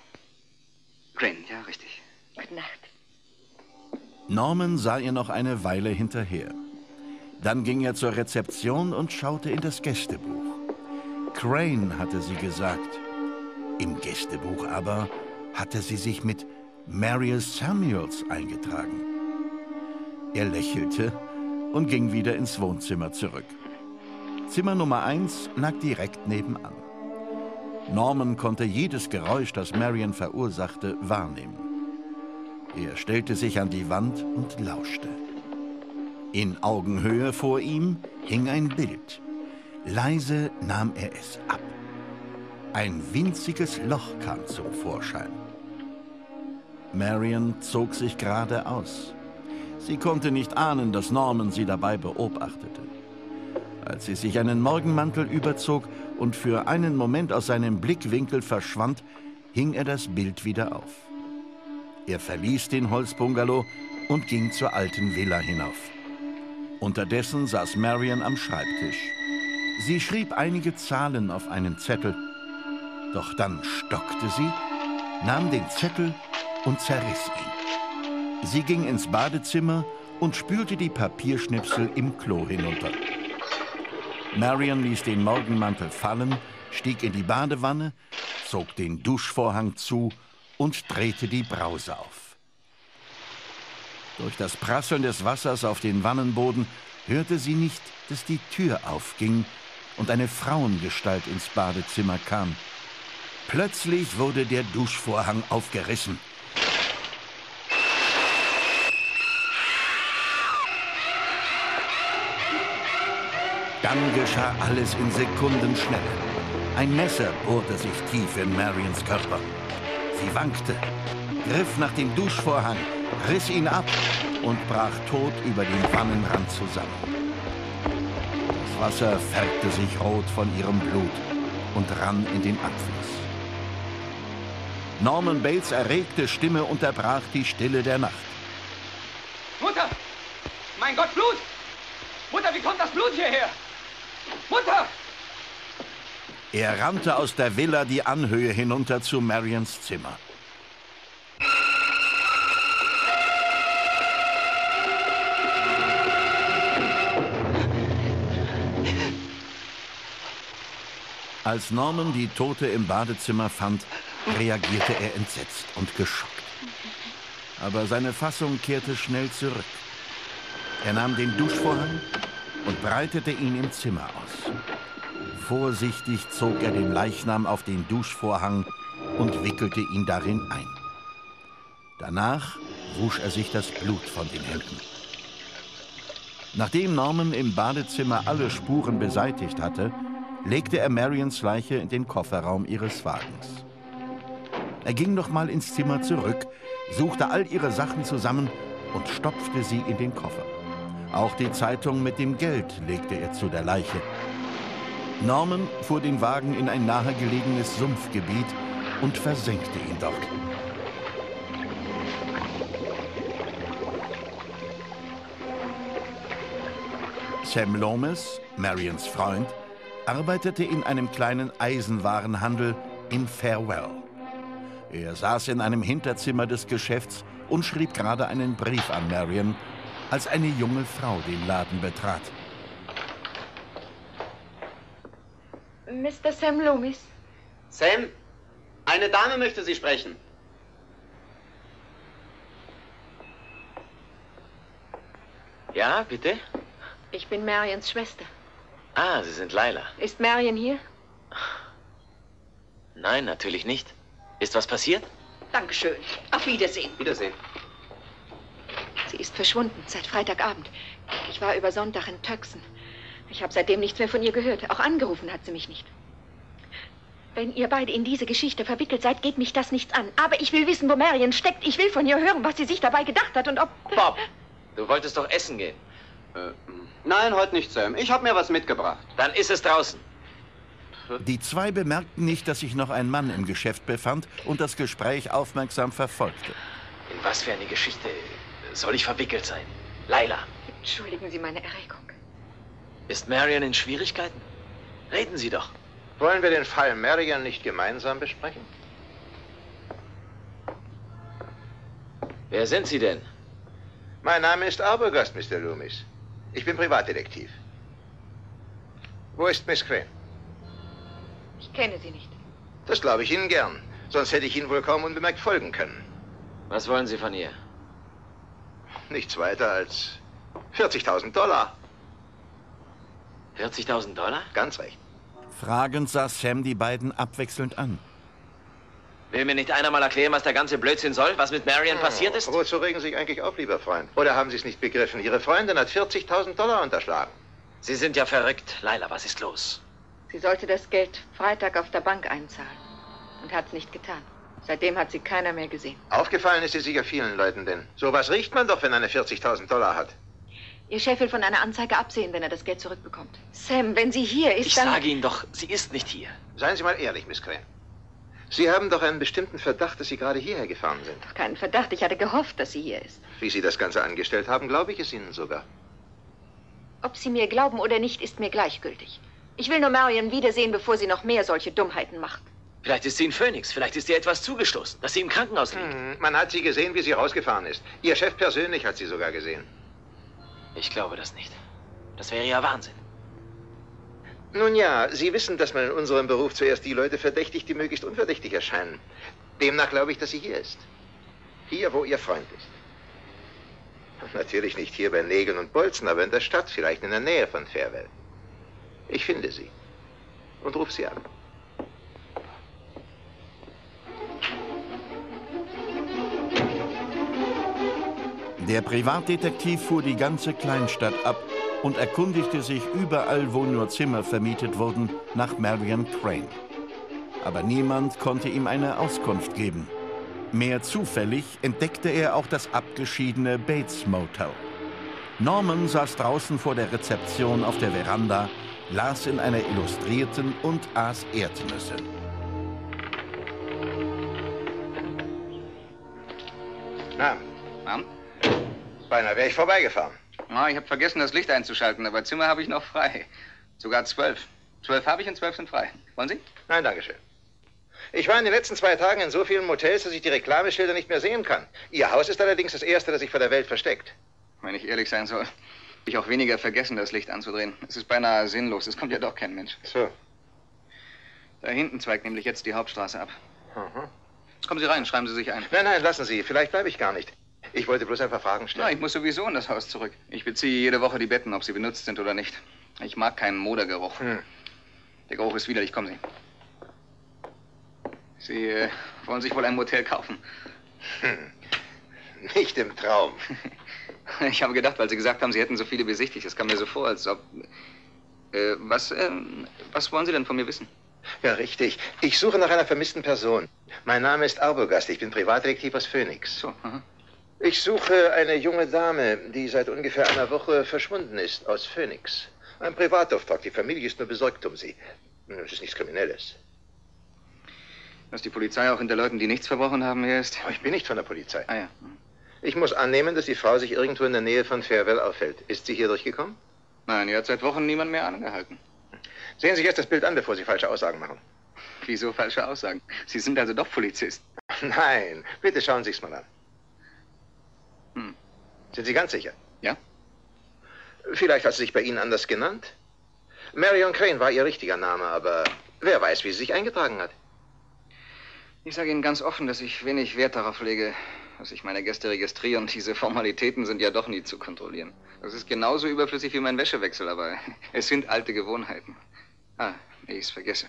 Crane, ja, richtig. Gute Nacht. Norman sah ihr noch eine Weile hinterher. Dann ging er zur Rezeption und schaute in das Gästebuch. Crane hatte sie gesagt. Im Gästebuch aber hatte sie sich mit Marius Samuels eingetragen. Er lächelte und ging wieder ins Wohnzimmer zurück. Zimmer Nummer 1 lag direkt nebenan. Norman konnte jedes Geräusch, das Marion verursachte, wahrnehmen. Er stellte sich an die Wand und lauschte. In Augenhöhe vor ihm hing ein Bild. Leise nahm er es ab. Ein winziges Loch kam zum Vorschein. Marion zog sich gerade aus. Sie konnte nicht ahnen, dass Norman sie dabei beobachtete. Als sie sich einen Morgenmantel überzog und für einen Moment aus seinem Blickwinkel verschwand, hing er das Bild wieder auf. Er verließ den Holzbungalow und ging zur alten Villa hinauf. Unterdessen saß Marion am Schreibtisch. Sie schrieb einige Zahlen auf einen Zettel, doch dann stockte sie, nahm den Zettel und zerriss ihn. Sie ging ins Badezimmer und spülte die Papierschnipsel im Klo hinunter. Marion ließ den Morgenmantel fallen, stieg in die Badewanne, zog den Duschvorhang zu und drehte die Brause auf. Durch das Prasseln des Wassers auf den Wannenboden hörte sie nicht, dass die Tür aufging und eine Frauengestalt ins Badezimmer kam. Plötzlich wurde der Duschvorhang aufgerissen. Dann geschah alles in Sekundenschnelle. Ein Messer bohrte sich tief in Marions Körper. Sie wankte, griff nach dem Duschvorhang, riss ihn ab und brach tot über den Wannenrand zusammen. Das Wasser färbte sich rot von ihrem Blut und rann in den Abfluss. Norman Bates erregte Stimme unterbrach die Stille der Nacht. Mutter! Mein Gott, Blut! Mutter, wie kommt das Blut hierher? Mutter! Er rannte aus der Villa die Anhöhe hinunter zu Marions Zimmer. Als Norman die Tote im Badezimmer fand, reagierte er entsetzt und geschockt. Aber seine Fassung kehrte schnell zurück. Er nahm den Duschvorhang und breitete ihn im Zimmer aus. Vorsichtig zog er den Leichnam auf den Duschvorhang und wickelte ihn darin ein. Danach wusch er sich das Blut von den Händen. Nachdem Norman im Badezimmer alle Spuren beseitigt hatte, legte er Marions Leiche in den Kofferraum ihres Wagens. Er ging noch mal ins Zimmer zurück, suchte all ihre Sachen zusammen und stopfte sie in den Koffer. Auch die Zeitung mit dem Geld legte er zu der Leiche. Norman fuhr den Wagen in ein nahegelegenes Sumpfgebiet und versenkte ihn dort. Sam Lomas, Marions Freund, arbeitete in einem kleinen Eisenwarenhandel in Farewell. Er saß in einem Hinterzimmer des Geschäfts und schrieb gerade einen Brief an Marion, als eine junge Frau den Laden betrat. Mr. Sam Loomis. Sam, eine Dame möchte Sie sprechen. Ja, bitte? Ich bin Marions Schwester. Ah, Sie sind Laila. Ist Marion hier? Nein, natürlich nicht. Ist was passiert? Dankeschön. Auf Wiedersehen. Wiedersehen. Sie ist verschwunden seit Freitagabend. Ich war über Sonntag in Töxen. Ich habe seitdem nichts mehr von ihr gehört. Auch angerufen hat sie mich nicht. Wenn ihr beide in diese Geschichte verwickelt seid, geht mich das nichts an. Aber ich will wissen, wo Marion steckt. Ich will von ihr hören, was sie sich dabei gedacht hat und ob... Bob, du wolltest doch essen gehen. Äh, nein, heute nicht, Sam. Ich habe mir was mitgebracht. Dann ist es draußen. Die zwei bemerkten nicht, dass sich noch ein Mann im Geschäft befand und das Gespräch aufmerksam verfolgte. In was für eine Geschichte soll ich verwickelt sein? Laila. Entschuldigen Sie meine Erregung. Ist Marion in Schwierigkeiten? Reden Sie doch. Wollen wir den Fall Marion nicht gemeinsam besprechen? Wer sind Sie denn? Mein Name ist Arbogast, Mr. Loomis. Ich bin Privatdetektiv. Wo ist Miss Crane? Ich kenne sie nicht. Das glaube ich Ihnen gern. Sonst hätte ich Ihnen wohl kaum unbemerkt folgen können. Was wollen Sie von ihr? Nichts weiter als 40.000 Dollar. 40.000 Dollar? Ganz recht. Fragend sah Sam die beiden abwechselnd an. Will mir nicht einer mal erklären, was der ganze Blödsinn soll? Was mit Marion passiert ist? Oh, wozu regen Sie sich eigentlich auf, lieber Freund? Oder haben Sie es nicht begriffen? Ihre Freundin hat 40.000 Dollar unterschlagen. Sie sind ja verrückt. Laila, was ist los? Sie sollte das Geld Freitag auf der Bank einzahlen. Und hat es nicht getan. Seitdem hat sie keiner mehr gesehen. Aufgefallen ist sie sicher vielen Leuten, denn sowas riecht man doch, wenn eine 40.000 Dollar hat. Ihr Chef will von einer Anzeige absehen, wenn er das Geld zurückbekommt. Sam, wenn sie hier ist, ich dann... Ich sage Ihnen doch, sie ist nicht hier. Seien Sie mal ehrlich, Miss Crane. Sie haben doch einen bestimmten Verdacht, dass Sie gerade hierher gefahren sind. Doch keinen Verdacht. Ich hatte gehofft, dass sie hier ist. Wie Sie das Ganze angestellt haben, glaube ich es Ihnen sogar. Ob Sie mir glauben oder nicht, ist mir gleichgültig. Ich will nur Marion wiedersehen, bevor sie noch mehr solche Dummheiten macht. Vielleicht ist sie in Phoenix. Vielleicht ist ihr etwas zugestoßen, dass sie im Krankenhaus liegt. Hm, man hat sie gesehen, wie sie rausgefahren ist. Ihr Chef persönlich hat sie sogar gesehen. Ich glaube das nicht. Das wäre ja Wahnsinn. Nun ja, Sie wissen, dass man in unserem Beruf zuerst die Leute verdächtigt, die möglichst unverdächtig erscheinen. Demnach glaube ich, dass sie hier ist. Hier, wo Ihr Freund ist. Natürlich nicht hier bei Nägeln und Bolzen, aber in der Stadt, vielleicht in der Nähe von Fairwell. Ich finde sie. Und rufe sie an. Der Privatdetektiv fuhr die ganze Kleinstadt ab und erkundigte sich überall, wo nur Zimmer vermietet wurden, nach Marion Crane. Aber niemand konnte ihm eine Auskunft geben. Mehr zufällig entdeckte er auch das abgeschiedene Bates Motel. Norman saß draußen vor der Rezeption auf der Veranda, las in einer Illustrierten und aß Erdnüsse. Na, Abend. Beinahe wäre ich vorbeigefahren. Ah, ich habe vergessen, das Licht einzuschalten, aber Zimmer habe ich noch frei. Sogar zwölf. Zwölf habe ich und zwölf sind frei. Wollen Sie? Nein, danke schön. Ich war in den letzten zwei Tagen in so vielen Motels, dass ich die Reklameschilder nicht mehr sehen kann. Ihr Haus ist allerdings das erste, das sich vor der Welt versteckt. Wenn ich ehrlich sein soll, hab ich auch weniger vergessen, das Licht anzudrehen. Es ist beinahe sinnlos. Es kommt ja doch kein Mensch. So. Da hinten zweigt nämlich jetzt die Hauptstraße ab. Aha. Kommen Sie rein, schreiben Sie sich ein. Nein, nein, lassen Sie. Vielleicht bleibe ich gar nicht. Ich wollte bloß ein paar Fragen stellen. Na, ich muss sowieso in das Haus zurück. Ich beziehe jede Woche die Betten, ob sie benutzt sind oder nicht. Ich mag keinen Modergeruch. Hm. Der Geruch ist widerlich. Kommen Sie. Sie äh, wollen sich wohl ein Motel kaufen. Hm. Nicht im Traum. Ich habe gedacht, weil Sie gesagt haben, Sie hätten so viele besichtigt. Es kam mir so vor, als ob... Äh, was, ähm, was wollen Sie denn von mir wissen? Ja, richtig. Ich suche nach einer vermissten Person. Mein Name ist Arbogast. Ich bin Privatdetektiv aus Phoenix. So, aha. Ich suche eine junge Dame, die seit ungefähr einer Woche verschwunden ist, aus Phoenix. Ein Privatauftrag. Die Familie ist nur besorgt um sie. Es ist nichts Kriminelles. Dass die Polizei auch hinter Leuten, die nichts verbrochen haben, her ist. Aber ich bin nicht von der Polizei. Ah ja. Ich muss annehmen, dass die Frau sich irgendwo in der Nähe von Fairwell aufhält. Ist sie hier durchgekommen? Nein, hier hat seit Wochen niemand mehr angehalten. Sehen Sie sich erst das Bild an, bevor Sie falsche Aussagen machen. Wieso falsche Aussagen? Sie sind also doch Polizist. Nein, bitte schauen Sie es mal an. Sind Sie ganz sicher? Ja. Vielleicht hat sie sich bei Ihnen anders genannt. Marion Crane war ihr richtiger Name, aber wer weiß, wie sie sich eingetragen hat. Ich sage Ihnen ganz offen, dass ich wenig Wert darauf lege, dass ich meine Gäste registriere und diese Formalitäten sind ja doch nie zu kontrollieren. Das ist genauso überflüssig wie mein Wäschewechsel, aber es sind alte Gewohnheiten. Ah, ich es vergesse.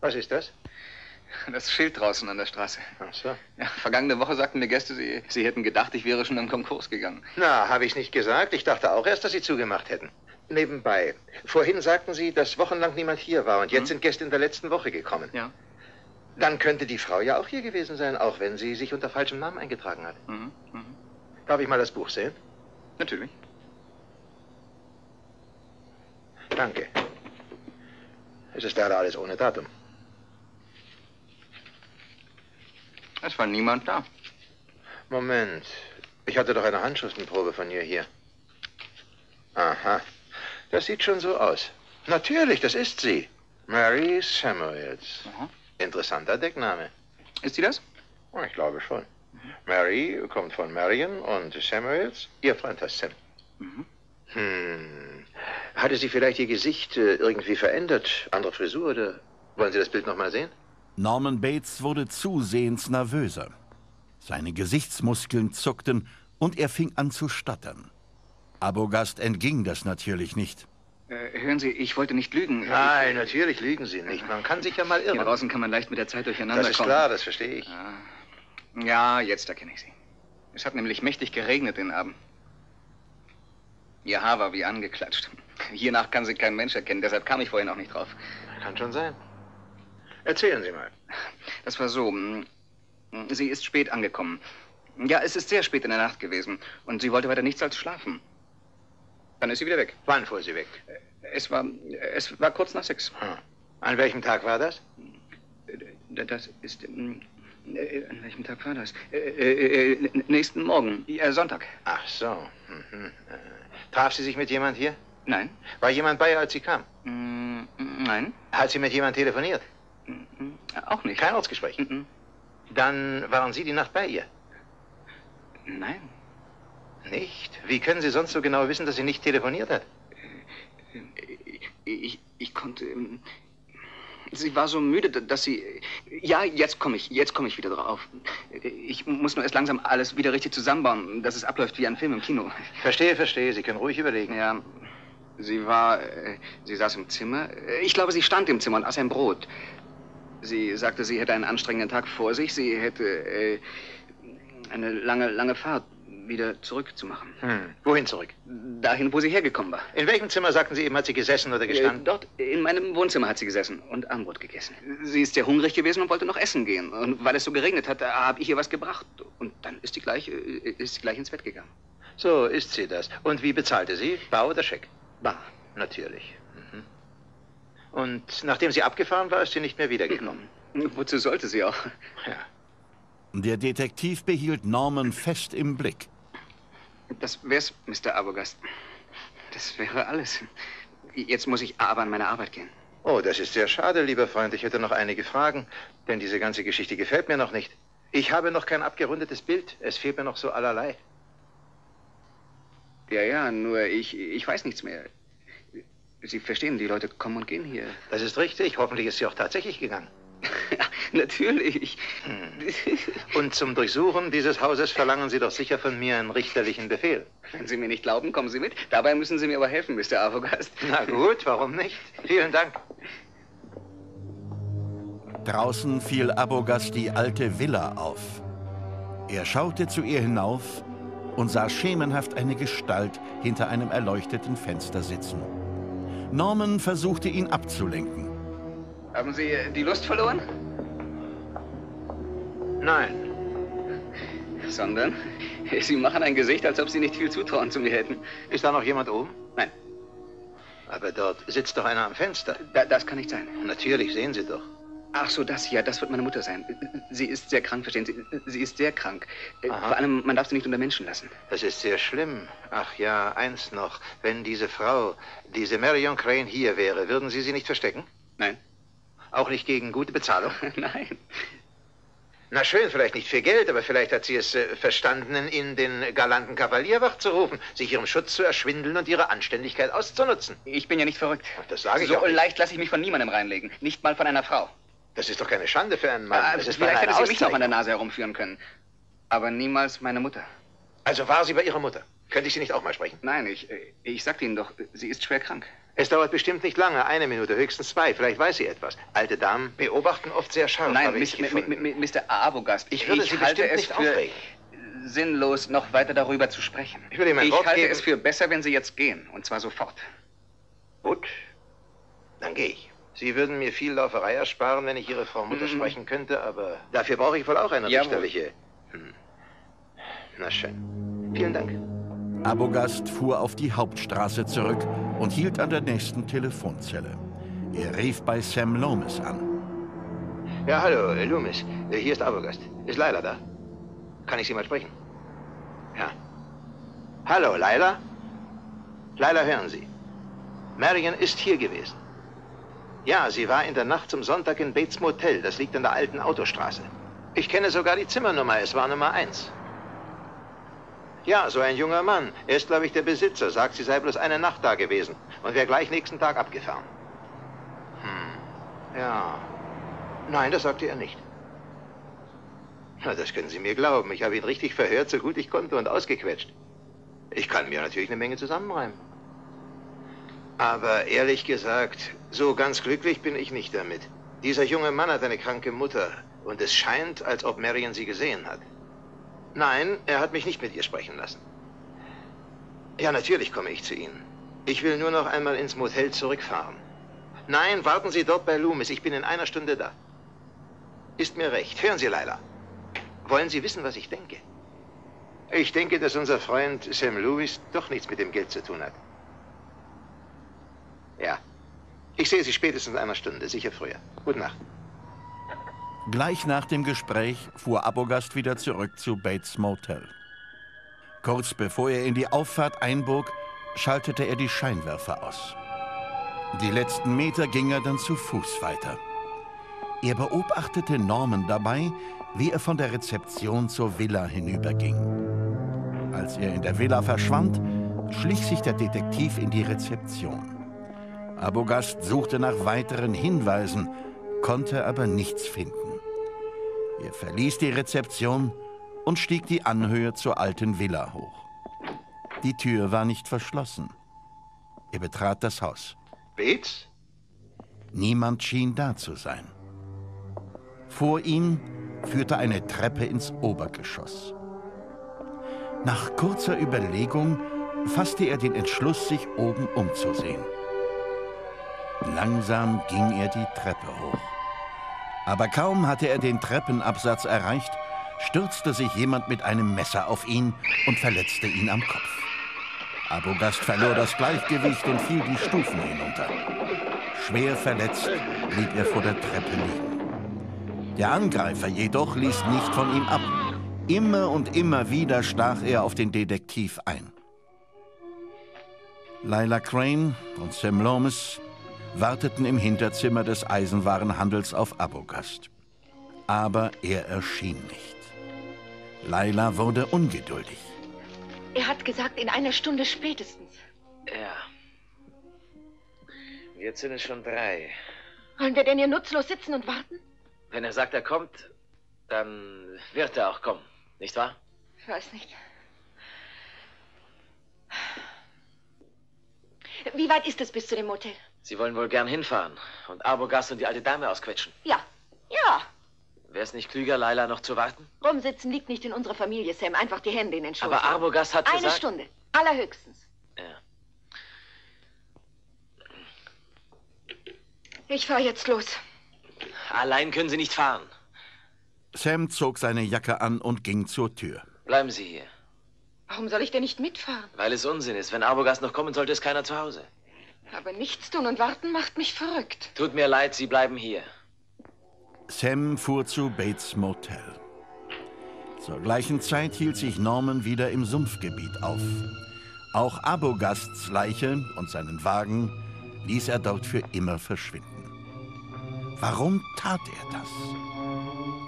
Was ist das? Das Schild draußen an der Straße. Ach so. Ja, vergangene Woche sagten mir Gäste, sie, sie hätten gedacht, ich wäre schon im Konkurs gegangen. Na, habe ich nicht gesagt. Ich dachte auch erst, dass Sie zugemacht hätten. Nebenbei. Vorhin sagten Sie, dass wochenlang niemand hier war und jetzt Mhm. sind Gäste in der letzten Woche gekommen. Ja. Dann könnte die Frau ja auch hier gewesen sein, auch wenn sie sich unter falschem Namen eingetragen hat. Mhm. Mhm. Darf ich mal das Buch sehen? Natürlich. Danke. Es ist leider alles ohne Datum. Es war niemand da. Moment. Ich hatte doch eine Handschriftenprobe von ihr hier. Aha. Das sieht schon so aus. Natürlich, das ist sie. Mary Samuels. Aha. Interessanter Deckname. Ist sie das? Oh, Ich glaube schon. Mary kommt von Marion und Samuels. Ihr Freund heißt Sam. Mhm. Hm. Hatte sie vielleicht ihr Gesicht äh, irgendwie verändert? Andere Frisur oder... Wollen Sie das Bild noch mal sehen? Norman Bates wurde zusehends nervöser. Seine Gesichtsmuskeln zuckten und er fing an zu stottern. Abogast entging das natürlich nicht. Äh, hören Sie, ich wollte nicht lügen. Nein, natürlich lügen Sie nicht. Man kann sich ja mal irren. Hier draußen kann man leicht mit der Zeit durcheinander Das ist kommen. klar, das verstehe ich. Ja, jetzt erkenne ich Sie. Es hat nämlich mächtig geregnet den Abend. Ihr Haar war wie angeklatscht. Hiernach kann sie kein Mensch erkennen, deshalb kam ich vorhin auch nicht drauf. Kann schon sein. Erzählen Sie mal. Das war so. mm, Sie ist spät angekommen. Ja, es ist sehr spät in der Nacht gewesen. Und sie wollte weiter nichts als schlafen. Dann ist sie wieder weg. Wann fuhr sie weg? Es war, es war kurz nach sechs. Hm. An welchem Tag war das? Das ist. mm, äh, An welchem Tag war das? Äh, äh, nächsten Morgen, ja, Sonntag. Ach so. Mhm. Traf sie sich mit jemand hier? Nein. War jemand bei ihr, als sie kam? Nein. Hat sie mit jemand telefoniert? Mm, Auch nicht. Kein Ortsgespräch? Mhm. Dann waren Sie die Nacht bei ihr? Nein. Nicht? Wie können Sie sonst so genau wissen, dass sie nicht telefoniert hat? Ich, ich konnte. ähm, Sie war so müde, dass sie. Ja, jetzt komme ich, jetzt komme ich wieder drauf. Ich muss nur erst langsam alles wieder richtig zusammenbauen, dass es abläuft wie ein Film im Kino. Verstehe, verstehe. Sie können ruhig überlegen. Ja, sie war. äh, Sie saß im Zimmer. Äh, Ich glaube, sie stand im Zimmer und aß ein Brot. Sie sagte, sie hätte einen anstrengenden Tag vor sich. Sie hätte äh, eine lange, lange Fahrt wieder zurückzumachen. Hm. Wohin zurück? Dahin, wo sie hergekommen war. In welchem Zimmer, sagten Sie eben, hat sie gesessen oder gestanden? Äh, dort, in meinem Wohnzimmer hat sie gesessen und Armbrot gegessen. Sie ist sehr hungrig gewesen und wollte noch essen gehen. Und weil es so geregnet hat, habe ich ihr was gebracht. Und dann ist sie gleich, äh, ist sie gleich ins Bett gegangen. So ist sie das. Und wie bezahlte sie? Bar oder Scheck? Bar. Natürlich. Und nachdem sie abgefahren war, ist sie nicht mehr wiedergekommen. Wozu sollte sie auch? Ja. Der Detektiv behielt Norman fest im Blick. Das wär's, Mr. Arbogast. Das wäre alles. Jetzt muss ich aber an meine Arbeit gehen. Oh, das ist sehr schade, lieber Freund. Ich hätte noch einige Fragen, denn diese ganze Geschichte gefällt mir noch nicht. Ich habe noch kein abgerundetes Bild. Es fehlt mir noch so allerlei. Ja, ja, nur ich, ich weiß nichts mehr. Sie verstehen, die Leute kommen und gehen hier. Das ist richtig. Hoffentlich ist sie auch tatsächlich gegangen. Natürlich. Und zum Durchsuchen dieses Hauses verlangen Sie doch sicher von mir einen richterlichen Befehl. Wenn Sie mir nicht glauben, kommen Sie mit. Dabei müssen Sie mir aber helfen, Mr. Avogast. Na gut, warum nicht? Vielen Dank. Draußen fiel Abogast die alte Villa auf. Er schaute zu ihr hinauf und sah schemenhaft eine Gestalt hinter einem erleuchteten Fenster sitzen. Norman versuchte ihn abzulenken. Haben Sie die Lust verloren? Nein. Sondern? Sie machen ein Gesicht, als ob Sie nicht viel Zutrauen zu mir hätten. Ist da noch jemand oben? Nein. Aber dort sitzt doch einer am Fenster. Da, das kann nicht sein. Natürlich, sehen Sie doch. Ach so, das hier, das wird meine Mutter sein. Sie ist sehr krank, verstehen Sie? Sie ist sehr krank. Äh, Aha. Vor allem, man darf sie nicht unter Menschen lassen. Das ist sehr schlimm. Ach ja, eins noch. Wenn diese Frau, diese Marion Crane hier wäre, würden Sie sie nicht verstecken? Nein. Auch nicht gegen gute Bezahlung? Nein. Na schön, vielleicht nicht für Geld, aber vielleicht hat sie es äh, verstanden, in den galanten Kavalier wachzurufen, sich ihrem Schutz zu erschwindeln und ihre Anständigkeit auszunutzen. Ich bin ja nicht verrückt. Das sage ich so auch nicht. leicht lasse ich mich von niemandem reinlegen. Nicht mal von einer Frau. Das ist doch keine Schande für einen Mann. Ah, das ist vielleicht hätte sie mich noch an der. Nase herumführen können. Aber niemals meine Mutter. Also war sie bei Ihrer Mutter? Könnte ich Sie nicht auch mal sprechen? Nein, ich, äh, ich sagte Ihnen doch, sie ist schwer krank. Es dauert bestimmt nicht lange, eine Minute, höchstens zwei. Vielleicht weiß sie etwas. Alte Damen beobachten oft sehr scharf. Nein, habe ich Mis- mi- mi- mi- Mr. Abogast, Ich würde Sie halte es nicht für aufregen. sinnlos, noch weiter darüber zu sprechen. Ich will Ihnen mein ich Wort halte geben. es für besser, wenn Sie jetzt gehen. Und zwar sofort. Gut, dann gehe ich. Sie würden mir viel Lauferei ersparen, wenn ich Ihre Frau Mutter Mhm. sprechen könnte, aber dafür brauche ich wohl auch eine Jawohl. richterliche. Hm. Na schön. Vielen Dank. Abogast fuhr auf die Hauptstraße zurück und hielt an der nächsten Telefonzelle. Er rief bei Sam Lomas an. Ja, hallo, Loomis. Hier ist Abogast. Ist Laila da? Kann ich Sie mal sprechen? Ja. Hallo, Laila? Laila, hören Sie. Marion ist hier gewesen. Ja, sie war in der Nacht zum Sonntag in Bates Motel. Das liegt an der alten Autostraße. Ich kenne sogar die Zimmernummer. Es war Nummer eins. Ja, so ein junger Mann. Er ist, glaube ich, der Besitzer. Sagt, sie sei bloß eine Nacht da gewesen und wäre gleich nächsten Tag abgefahren. Hm. Ja. Nein, das sagte er nicht. Na, das können Sie mir glauben. Ich habe ihn richtig verhört, so gut ich konnte und ausgequetscht. Ich kann mir natürlich eine Menge zusammenreimen. Aber ehrlich gesagt, so ganz glücklich bin ich nicht damit. Dieser junge Mann hat eine kranke Mutter und es scheint, als ob Marion sie gesehen hat. Nein, er hat mich nicht mit ihr sprechen lassen. Ja, natürlich komme ich zu Ihnen. Ich will nur noch einmal ins Motel zurückfahren. Nein, warten Sie dort bei Loomis. Ich bin in einer Stunde da. Ist mir recht. Hören Sie, Leila. Wollen Sie wissen, was ich denke? Ich denke, dass unser Freund Sam Lewis doch nichts mit dem Geld zu tun hat. Ja. Ich sehe Sie spätestens in einer Stunde, sicher früher. Gute Nacht. Gleich nach dem Gespräch fuhr Abogast wieder zurück zu Bates Motel. Kurz bevor er in die Auffahrt einbog, schaltete er die Scheinwerfer aus. Die letzten Meter ging er dann zu Fuß weiter. Er beobachtete Norman dabei, wie er von der Rezeption zur Villa hinüberging. Als er in der Villa verschwand, schlich sich der Detektiv in die Rezeption. Abogast suchte nach weiteren Hinweisen, konnte aber nichts finden. Er verließ die Rezeption und stieg die Anhöhe zur alten Villa hoch. Die Tür war nicht verschlossen. Er betrat das Haus. Bates? Niemand schien da zu sein. Vor ihm führte eine Treppe ins Obergeschoss. Nach kurzer Überlegung fasste er den Entschluss, sich oben umzusehen. Langsam ging er die Treppe hoch. Aber kaum hatte er den Treppenabsatz erreicht, stürzte sich jemand mit einem Messer auf ihn und verletzte ihn am Kopf. Abogast verlor das Gleichgewicht und fiel die Stufen hinunter. Schwer verletzt blieb er vor der Treppe liegen. Der Angreifer jedoch ließ nicht von ihm ab. Immer und immer wieder stach er auf den Detektiv ein. Lila Crane und Sam Lomas warteten im Hinterzimmer des Eisenwarenhandels auf Abogast. Aber er erschien nicht. Laila wurde ungeduldig. Er hat gesagt, in einer Stunde spätestens. Ja. Jetzt sind es schon drei. Wollen wir denn hier nutzlos sitzen und warten? Wenn er sagt, er kommt, dann wird er auch kommen. Nicht wahr? Ich weiß nicht. Wie weit ist es bis zu dem Motel? Sie wollen wohl gern hinfahren und Arbogast und die alte Dame ausquetschen. Ja. Ja. Wäre es nicht klüger, Laila noch zu warten? Rumsitzen liegt nicht in unserer Familie, Sam. Einfach die Hände in den Schoß. Aber Arbogast hat Eine gesagt... Stunde. Allerhöchstens. Ja. Ich fahr jetzt los. Allein können Sie nicht fahren. Sam zog seine Jacke an und ging zur Tür. Bleiben Sie hier. Warum soll ich denn nicht mitfahren? Weil es Unsinn ist. Wenn Arbogast noch kommen sollte, ist keiner zu Hause. Aber nichts tun und warten macht mich verrückt. Tut mir leid, Sie bleiben hier. Sam fuhr zu Bates Motel. Zur gleichen Zeit hielt sich Norman wieder im Sumpfgebiet auf. Auch Abogasts Leiche und seinen Wagen ließ er dort für immer verschwinden. Warum tat er das?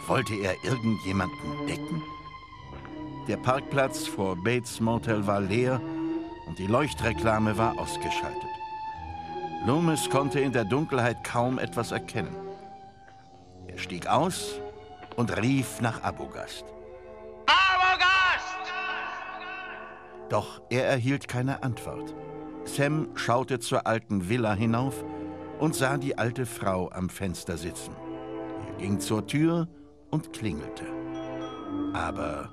Wollte er irgendjemanden decken? Der Parkplatz vor Bates Motel war leer und die Leuchtreklame war ausgeschaltet. Loomis konnte in der Dunkelheit kaum etwas erkennen. Er stieg aus und rief nach Abogast. Abogast! Doch er erhielt keine Antwort. Sam schaute zur alten Villa hinauf und sah die alte Frau am Fenster sitzen. Er ging zur Tür und klingelte. Aber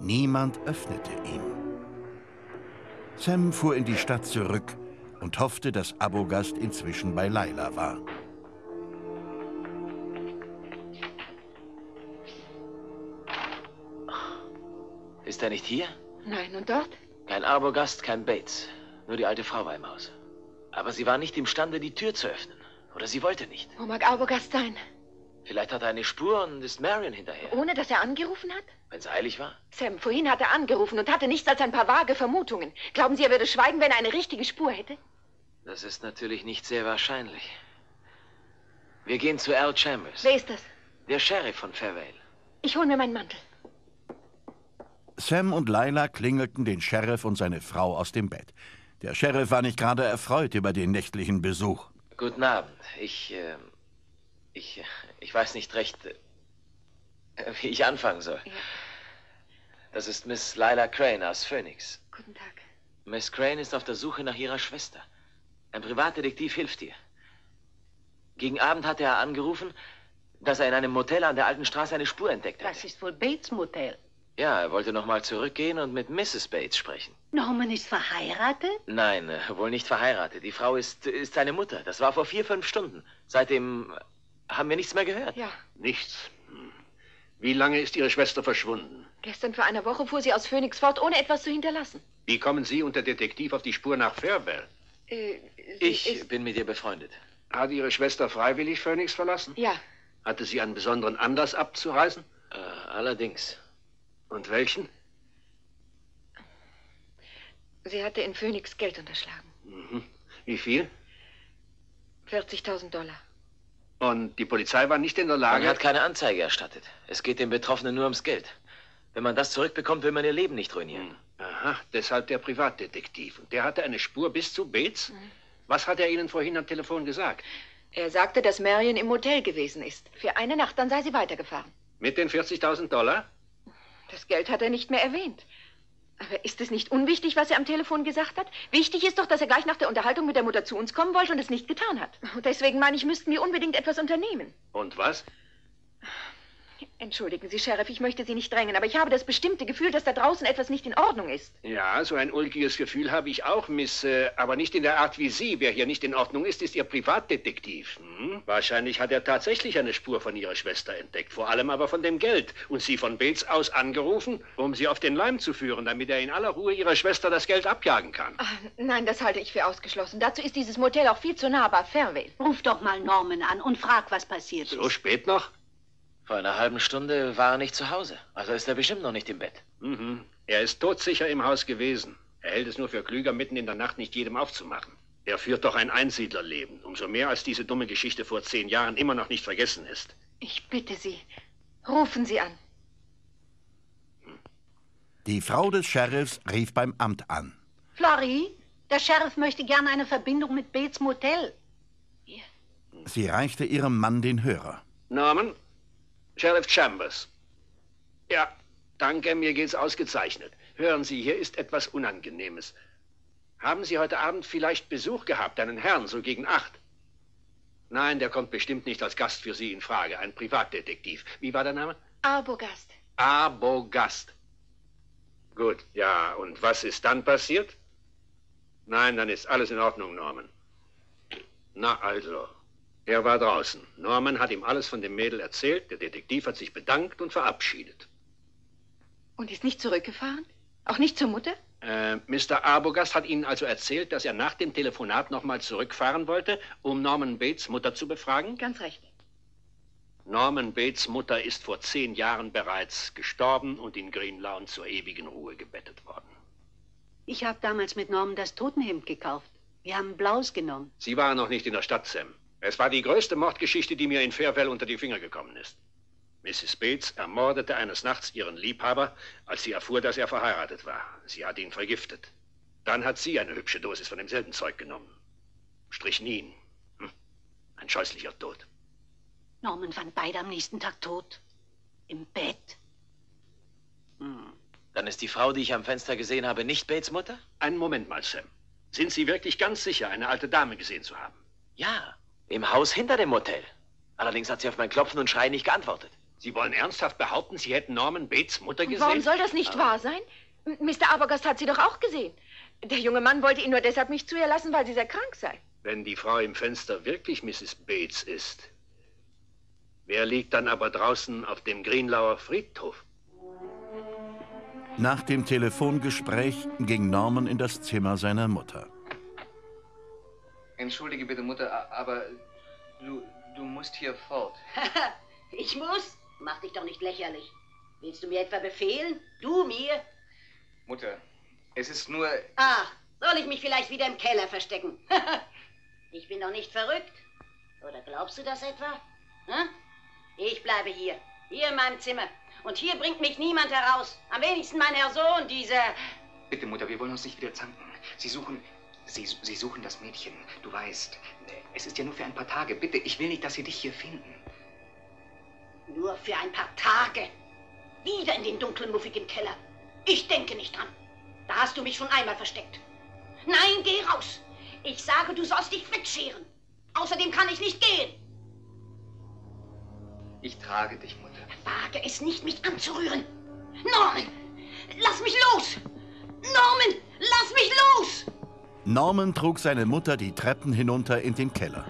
niemand öffnete ihm. Sam fuhr in die Stadt zurück und hoffte, dass Abogast inzwischen bei Laila war. Ist er nicht hier? Nein, und dort? Kein Arbogast, kein Bates. Nur die alte Frau war im Haus. Aber sie war nicht imstande, die Tür zu öffnen. Oder sie wollte nicht. Wo mag Arbogast sein? Vielleicht hat er eine Spur und ist Marion hinterher. Ohne, dass er angerufen hat? Wenn es eilig war? Sam, vorhin hat er angerufen und hatte nichts als ein paar vage Vermutungen. Glauben Sie, er würde schweigen, wenn er eine richtige Spur hätte? Das ist natürlich nicht sehr wahrscheinlich. Wir gehen zu Al Chambers. Wer ist das? Der Sheriff von Fairvale. Ich hol mir meinen Mantel. Sam und Laila klingelten den Sheriff und seine Frau aus dem Bett. Der Sheriff war nicht gerade erfreut über den nächtlichen Besuch. Guten Abend. Ich, äh, ich, äh, ich weiß nicht recht, äh, wie ich anfangen soll. Ja. Das ist Miss Lila Crane aus Phoenix. Guten Tag. Miss Crane ist auf der Suche nach ihrer Schwester. Ein Privatdetektiv hilft ihr. Gegen Abend hat er angerufen, dass er in einem Motel an der alten Straße eine Spur entdeckt hat. Das ist wohl Bates Motel. Ja, er wollte noch mal zurückgehen und mit Mrs. Bates sprechen. Norman ist verheiratet? Nein, äh, wohl nicht verheiratet. Die Frau ist, ist seine Mutter. Das war vor vier, fünf Stunden. Seitdem haben wir nichts mehr gehört. Ja. Nichts. Hm. Wie lange ist Ihre Schwester verschwunden? Gestern vor einer Woche fuhr sie aus Phoenix fort, ohne etwas zu hinterlassen. Wie kommen Sie und der Detektiv auf die Spur nach Fairwell? Äh, ich bin mit ihr befreundet. Hat Ihre Schwester freiwillig Phoenix verlassen? Ja. Hatte sie einen besonderen Anlass abzureisen? Äh, allerdings. Und welchen? Sie hatte in Phoenix Geld unterschlagen. Mhm. Wie viel? 40.000 Dollar. Und die Polizei war nicht in der Lage. Man hat keine Anzeige erstattet. Es geht den Betroffenen nur ums Geld. Wenn man das zurückbekommt, will man ihr Leben nicht ruinieren. Aha, deshalb der Privatdetektiv. Und der hatte eine Spur bis zu Bates? Was hat er Ihnen vorhin am Telefon gesagt? Er sagte, dass Marion im Motel gewesen ist. Für eine Nacht, dann sei sie weitergefahren. Mit den 40.000 Dollar? Das Geld hat er nicht mehr erwähnt. Aber ist es nicht unwichtig, was er am Telefon gesagt hat? Wichtig ist doch, dass er gleich nach der Unterhaltung mit der Mutter zu uns kommen wollte und es nicht getan hat. Und deswegen meine ich, müssten wir unbedingt etwas unternehmen. Und was? Entschuldigen Sie, Sheriff, ich möchte Sie nicht drängen, aber ich habe das bestimmte Gefühl, dass da draußen etwas nicht in Ordnung ist. Ja, so ein ulkiges Gefühl habe ich auch, Miss, äh, aber nicht in der Art wie Sie. Wer hier nicht in Ordnung ist, ist Ihr Privatdetektiv. Hm? Wahrscheinlich hat er tatsächlich eine Spur von Ihrer Schwester entdeckt, vor allem aber von dem Geld und Sie von Bates aus angerufen, um Sie auf den Leim zu führen, damit er in aller Ruhe Ihrer Schwester das Geld abjagen kann. Ach, nein, das halte ich für ausgeschlossen. Dazu ist dieses Motel auch viel zu nah bei Fairvale. Ruf doch mal Norman an und frag, was passiert So ist. spät noch? Vor einer halben Stunde war er nicht zu Hause. Also ist er bestimmt noch nicht im Bett. Mhm. Er ist todsicher im Haus gewesen. Er hält es nur für klüger, mitten in der Nacht nicht jedem aufzumachen. Er führt doch ein Einsiedlerleben. Umso mehr, als diese dumme Geschichte vor zehn Jahren immer noch nicht vergessen ist. Ich bitte Sie, rufen Sie an. Die Frau des Sheriffs rief beim Amt an. Florrie, der Sheriff möchte gerne eine Verbindung mit Bates Motel. Sie reichte ihrem Mann den Hörer. Norman? Sheriff Chambers. Ja, danke, mir geht's ausgezeichnet. Hören Sie, hier ist etwas Unangenehmes. Haben Sie heute Abend vielleicht Besuch gehabt, einen Herrn, so gegen acht? Nein, der kommt bestimmt nicht als Gast für Sie in Frage. Ein Privatdetektiv. Wie war der Name? Arbogast. Arbogast. Gut, ja, und was ist dann passiert? Nein, dann ist alles in Ordnung, Norman. Na also, er war draußen. Norman hat ihm alles von dem Mädel erzählt, der Detektiv hat sich bedankt und verabschiedet. Und ist nicht zurückgefahren? Auch nicht zur Mutter? Äh, Mr. Arbogast hat Ihnen also erzählt, dass er nach dem Telefonat nochmal zurückfahren wollte, um Norman Bates Mutter zu befragen? Ganz recht. Norman Bates Mutter ist vor zehn Jahren bereits gestorben und in Greenlawn zur ewigen Ruhe gebettet worden. Ich habe damals mit Norman das Totenhemd gekauft. Wir haben Blaus genommen. Sie waren noch nicht in der Stadt, Sam. Es war die größte Mordgeschichte, die mir in Fairvale unter die Finger gekommen ist. Mrs. Bates ermordete eines Nachts ihren Liebhaber, als sie erfuhr, dass er verheiratet war. Sie hat ihn vergiftet. Dann hat sie eine hübsche Dosis von demselben Zeug genommen. Strychnin. Hm. Ein scheußlicher Tod. Norman fand beide am nächsten Tag tot. Im Bett. Dann ist die Frau, die ich am Fenster gesehen habe, nicht Bates Mutter? Einen Moment mal, Sam. Sind Sie wirklich ganz sicher, eine alte Dame gesehen zu haben? Ja, im Haus hinter dem Motel. Allerdings hat sie auf mein Klopfen und Schreien nicht geantwortet. Sie wollen ernsthaft behaupten, Sie hätten Norman Bates Mutter gesehen? warum soll das nicht wahr sein? Mr. Arbogast hat sie doch auch gesehen. Der junge Mann wollte ihn nur deshalb nicht zu ihr lassen, weil sie sehr krank sei. Wenn die Frau im Fenster wirklich Mrs. Bates ist, wer liegt dann aber draußen auf dem Greenlauer Friedhof? Nach dem Telefongespräch ging Norman in das Zimmer seiner Mutter. Entschuldige bitte, Mutter, aber du, du musst hier fort. ich muss? Mach dich doch nicht lächerlich. Willst du mir etwa befehlen? Du mir? Mutter, es ist nur. Ah, soll ich mich vielleicht wieder im Keller verstecken? ich bin doch nicht verrückt. Oder glaubst du das etwa? Hm? Ich bleibe hier, hier in meinem Zimmer. Und hier bringt mich niemand heraus. Am wenigsten mein Herr Sohn, dieser... Bitte, Mutter, wir wollen uns nicht wieder zanken. Sie suchen. Sie, Sie suchen das Mädchen. Du weißt, es ist ja nur für ein paar Tage. Bitte, ich will nicht, dass Sie dich hier finden. Nur für ein paar Tage. Wieder in den dunklen, muffigen Keller. Ich denke nicht dran. Da hast du mich schon einmal versteckt. Nein, geh raus. Ich sage, du sollst dich wegscheren. Außerdem kann ich nicht gehen. Ich trage dich, Mutter. Wage es nicht, mich anzurühren. Norman, lass mich los. Norman, lass mich los. Norman trug seine Mutter die Treppen hinunter in den Keller.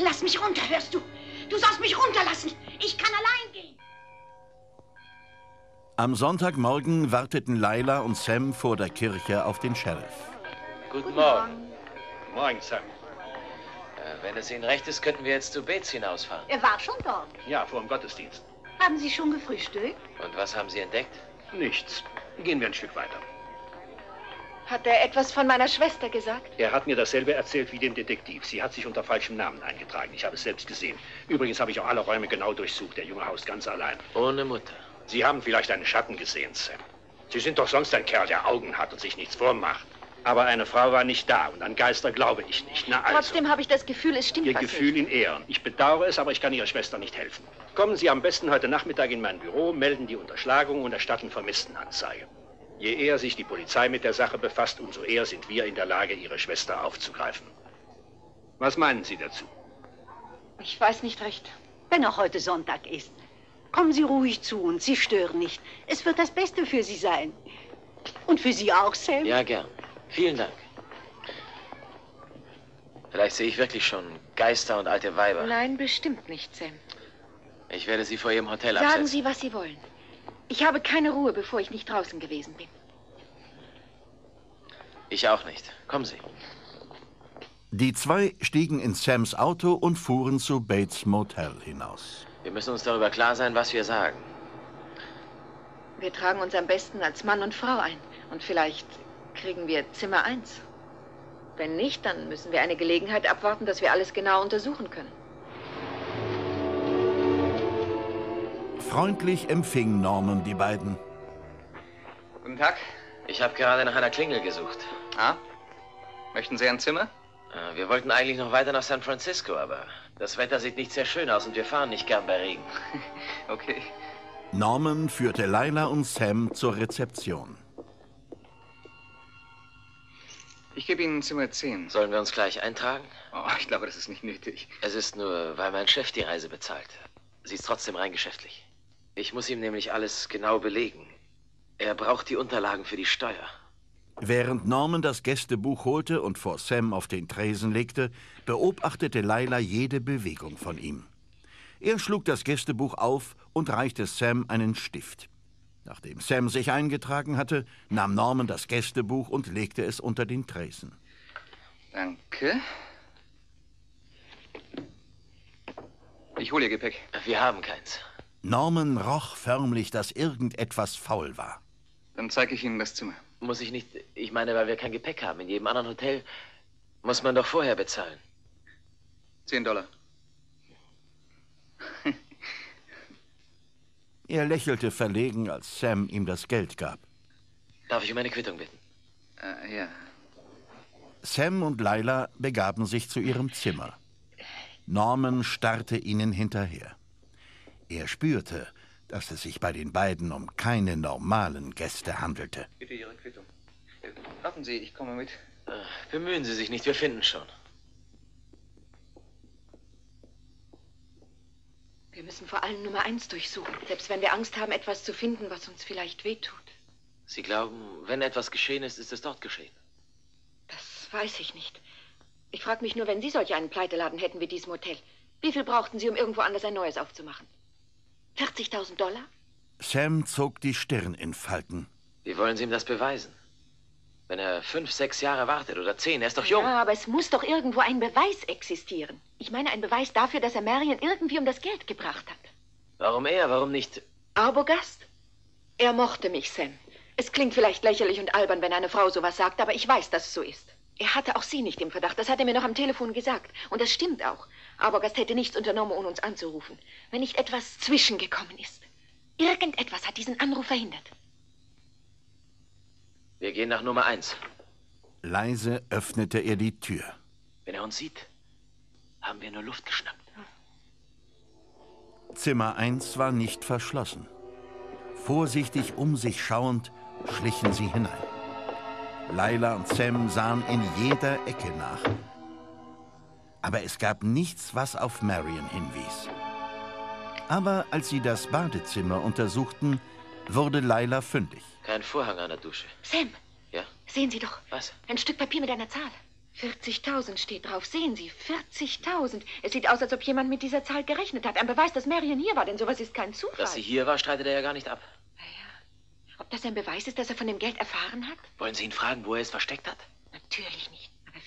Lass mich runter, hörst du? Du sollst mich runterlassen. Ich kann allein gehen. Am Sonntagmorgen warteten Laila und Sam vor der Kirche auf den Sheriff. Guten Morgen. Morgen, Sam. Äh, wenn es Ihnen recht ist, könnten wir jetzt zu Bates hinausfahren. Er war schon dort. Ja, vor dem Gottesdienst. Haben Sie schon gefrühstückt? Und was haben Sie entdeckt? Nichts. Gehen wir ein Stück weiter. Hat er etwas von meiner Schwester gesagt? Er hat mir dasselbe erzählt wie dem Detektiv. Sie hat sich unter falschem Namen eingetragen. Ich habe es selbst gesehen. Übrigens habe ich auch alle Räume genau durchsucht. Der junge Haus ganz allein. Ohne Mutter. Sie haben vielleicht einen Schatten gesehen, Sam. Sie sind doch sonst ein Kerl, der Augen hat und sich nichts vormacht. Aber eine Frau war nicht da und an Geister glaube ich nicht. Na also. Trotzdem habe ich das Gefühl, es stimmt Ihr was Gefühl nicht. in Ehren. Ich bedauere es, aber ich kann Ihrer Schwester nicht helfen. Kommen Sie am besten heute Nachmittag in mein Büro, melden die Unterschlagung und erstatten Vermisstenanzeige. Je eher sich die Polizei mit der Sache befasst, umso eher sind wir in der Lage, Ihre Schwester aufzugreifen. Was meinen Sie dazu? Ich weiß nicht recht. Wenn auch heute Sonntag ist. Kommen Sie ruhig zu uns, Sie stören nicht. Es wird das Beste für Sie sein. Und für Sie auch, Sam? Ja, gern. Vielen Dank. Vielleicht sehe ich wirklich schon Geister und alte Weiber. Nein, bestimmt nicht, Sam. Ich werde Sie vor Ihrem Hotel Sagen absetzen. Sie, was Sie wollen. Ich habe keine Ruhe, bevor ich nicht draußen gewesen bin. Ich auch nicht. Kommen Sie. Die zwei stiegen in Sams Auto und fuhren zu Bates Motel hinaus. Wir müssen uns darüber klar sein, was wir sagen. Wir tragen uns am besten als Mann und Frau ein. Und vielleicht kriegen wir Zimmer 1. Wenn nicht, dann müssen wir eine Gelegenheit abwarten, dass wir alles genau untersuchen können. Freundlich empfing Norman die beiden. Guten Tag. Ich habe gerade nach einer Klingel gesucht. Ah? Möchten Sie ein Zimmer? Äh, Wir wollten eigentlich noch weiter nach San Francisco, aber das Wetter sieht nicht sehr schön aus und wir fahren nicht gern bei Regen. Okay. Norman führte Lila und Sam zur Rezeption. Ich gebe Ihnen Zimmer 10. Sollen wir uns gleich eintragen? Oh, ich glaube, das ist nicht nötig. Es ist nur, weil mein Chef die Reise bezahlt. Sie ist trotzdem rein geschäftlich. Ich muss ihm nämlich alles genau belegen. Er braucht die Unterlagen für die Steuer. Während Norman das Gästebuch holte und vor Sam auf den Tresen legte, beobachtete Lila jede Bewegung von ihm. Er schlug das Gästebuch auf und reichte Sam einen Stift. Nachdem Sam sich eingetragen hatte, nahm Norman das Gästebuch und legte es unter den Tresen. Danke. Ich hole Ihr Gepäck. Wir haben keins. Norman roch förmlich, dass irgendetwas faul war. Dann zeige ich Ihnen das Zimmer. Muss ich nicht. Ich meine, weil wir kein Gepäck haben. In jedem anderen Hotel muss man doch vorher bezahlen. Zehn Dollar. Er lächelte verlegen, als Sam ihm das Geld gab. Darf ich um eine Quittung bitten? Äh, ja. Sam und Lila begaben sich zu ihrem Zimmer. Norman starrte ihnen hinterher. Er spürte, dass es sich bei den beiden um keine normalen Gäste handelte. Bitte Ihre Quittung. Äh, Warten Sie, ich komme mit. Äh, Bemühen Sie sich nicht, wir finden schon. Wir müssen vor allem Nummer 1 durchsuchen. Selbst wenn wir Angst haben, etwas zu finden, was uns vielleicht wehtut. Sie glauben, wenn etwas geschehen ist, ist es dort geschehen. Das weiß ich nicht. Ich frage mich nur, wenn Sie solch einen Pleiteladen hätten wie diesem Hotel, wie viel brauchten Sie, um irgendwo anders ein neues aufzumachen? 40.000 Dollar? Sam zog die Stirn in Falten. Wie wollen Sie ihm das beweisen? Wenn er fünf, sechs Jahre wartet oder zehn, er ist doch jung. Ja, aber es muss doch irgendwo ein Beweis existieren. Ich meine, ein Beweis dafür, dass er Marion irgendwie um das Geld gebracht hat. Warum er? Warum nicht? Arbogast? Er mochte mich, Sam. Es klingt vielleicht lächerlich und albern, wenn eine Frau sowas sagt, aber ich weiß, dass es so ist. Er hatte auch Sie nicht im Verdacht. Das hat er mir noch am Telefon gesagt. Und das stimmt auch. Arbogast hätte nichts unternommen, ohne uns anzurufen. Wenn nicht etwas zwischengekommen ist. Irgendetwas hat diesen Anruf verhindert. Wir gehen nach Nummer eins. Leise öffnete er die Tür. Wenn er uns sieht, haben wir nur Luft geschnappt. Zimmer 1 war nicht verschlossen. Vorsichtig um sich schauend, schlichen sie hinein. Laila und Sam sahen in jeder Ecke nach. Aber es gab nichts, was auf Marion hinwies. Aber als sie das Badezimmer untersuchten, wurde Laila fündig. Kein Vorhang an der Dusche. Sam, Ja? sehen Sie doch. Was? Ein Stück Papier mit einer Zahl. 40.000 steht drauf. Sehen Sie, 40.000. Es sieht aus, als ob jemand mit dieser Zahl gerechnet hat. Ein Beweis, dass Marion hier war, denn sowas ist kein Zufall. Dass sie hier war, streitet er ja gar nicht ab. Ob das ein Beweis ist, dass er von dem Geld erfahren hat? Wollen Sie ihn fragen, wo er es versteckt hat? Natürlich nicht.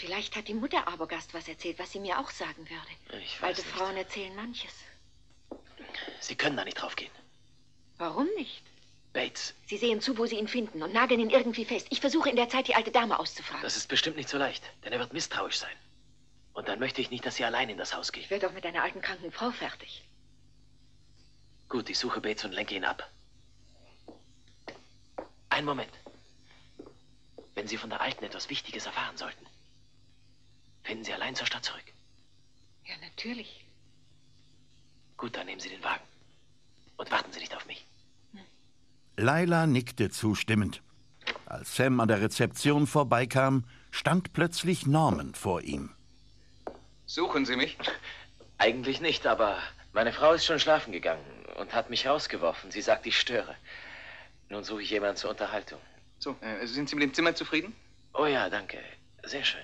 Vielleicht hat die Mutter Arbogast was erzählt, was sie mir auch sagen würde. Ich weiß Alte nicht. Frauen erzählen manches. Sie können da nicht draufgehen. Warum nicht? Bates, Sie sehen zu, wo Sie ihn finden und nageln ihn irgendwie fest. Ich versuche in der Zeit, die alte Dame auszufragen. das ist bestimmt nicht so leicht, denn er wird misstrauisch sein. Und dann möchte ich nicht, dass Sie allein in das Haus gehen. Ich werde doch mit einer alten kranken Frau fertig. Gut, ich suche Bates und lenke ihn ab. Einen Moment. Wenn Sie von der Alten etwas Wichtiges erfahren sollten, finden Sie allein zur Stadt zurück. Ja, natürlich. Gut, dann nehmen Sie den Wagen. Und warten Sie nicht auf mich. Laila nickte zustimmend. Als Sam an der Rezeption vorbeikam, stand plötzlich Norman vor ihm. Suchen Sie mich? Eigentlich nicht, aber meine Frau ist schon schlafen gegangen und hat mich rausgeworfen. Sie sagt, ich störe. Nun suche ich jemanden zur Unterhaltung. So, äh, sind Sie mit dem Zimmer zufrieden? Oh ja, danke. Sehr schön.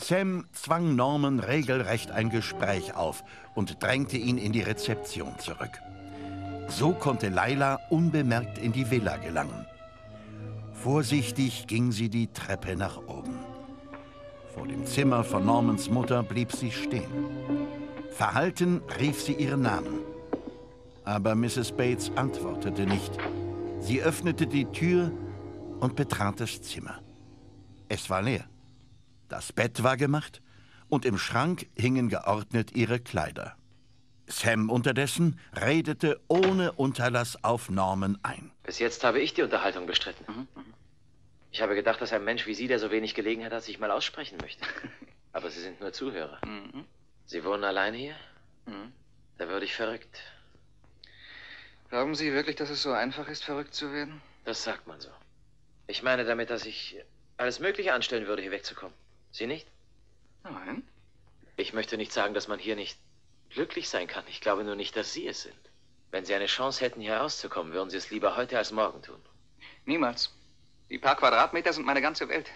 Sam zwang Norman regelrecht ein Gespräch auf und drängte ihn in die Rezeption zurück. So konnte Laila unbemerkt in die Villa gelangen. Vorsichtig ging sie die Treppe nach oben. Vor dem Zimmer von Normans Mutter blieb sie stehen. Verhalten rief sie ihren Namen. Aber Mrs. Bates antwortete nicht. Sie öffnete die Tür und betrat das Zimmer. Es war leer. Das Bett war gemacht und im Schrank hingen geordnet ihre Kleider. Sam unterdessen redete ohne Unterlass auf Norman ein. Bis jetzt habe ich die Unterhaltung bestritten. Ich habe gedacht, dass ein Mensch wie Sie, der so wenig Gelegenheit hat, sich mal aussprechen möchte. Aber Sie sind nur Zuhörer. Sie wohnen alleine hier? Da würde ich verrückt. Glauben Sie wirklich, dass es so einfach ist, verrückt zu werden? Das sagt man so. Ich meine damit, dass ich alles Mögliche anstellen würde, hier wegzukommen. Sie nicht? Nein. Ich möchte nicht sagen, dass man hier nicht glücklich sein kann. Ich glaube nur nicht, dass Sie es sind. Wenn Sie eine Chance hätten, hier rauszukommen, würden Sie es lieber heute als morgen tun. Niemals. Die paar Quadratmeter sind meine ganze Welt.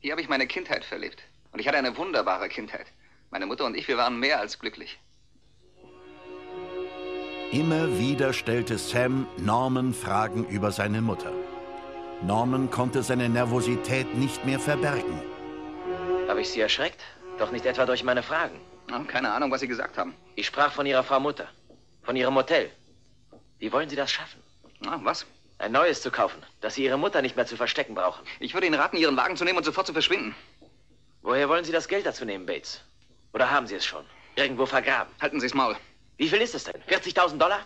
Hier habe ich meine Kindheit verlebt. Und ich hatte eine wunderbare Kindheit. Meine Mutter und ich, wir waren mehr als glücklich. Immer wieder stellte Sam Norman Fragen über seine Mutter. Norman konnte seine Nervosität nicht mehr verbergen. Habe ich Sie erschreckt? Doch nicht etwa durch meine Fragen. keine Ahnung, was Sie gesagt haben. Ich sprach von Ihrer Frau Mutter. Von Ihrem Hotel. Wie wollen Sie das schaffen? Ah, was? Ein neues zu kaufen, dass Sie Ihre Mutter nicht mehr zu verstecken brauchen. Ich würde Ihnen raten, Ihren Wagen zu nehmen und sofort zu verschwinden. Woher wollen Sie das Geld dazu nehmen, Bates? Oder haben Sie es schon? Irgendwo vergraben? Halten Sie es Maul. Wie viel ist es denn? 40.000 Dollar?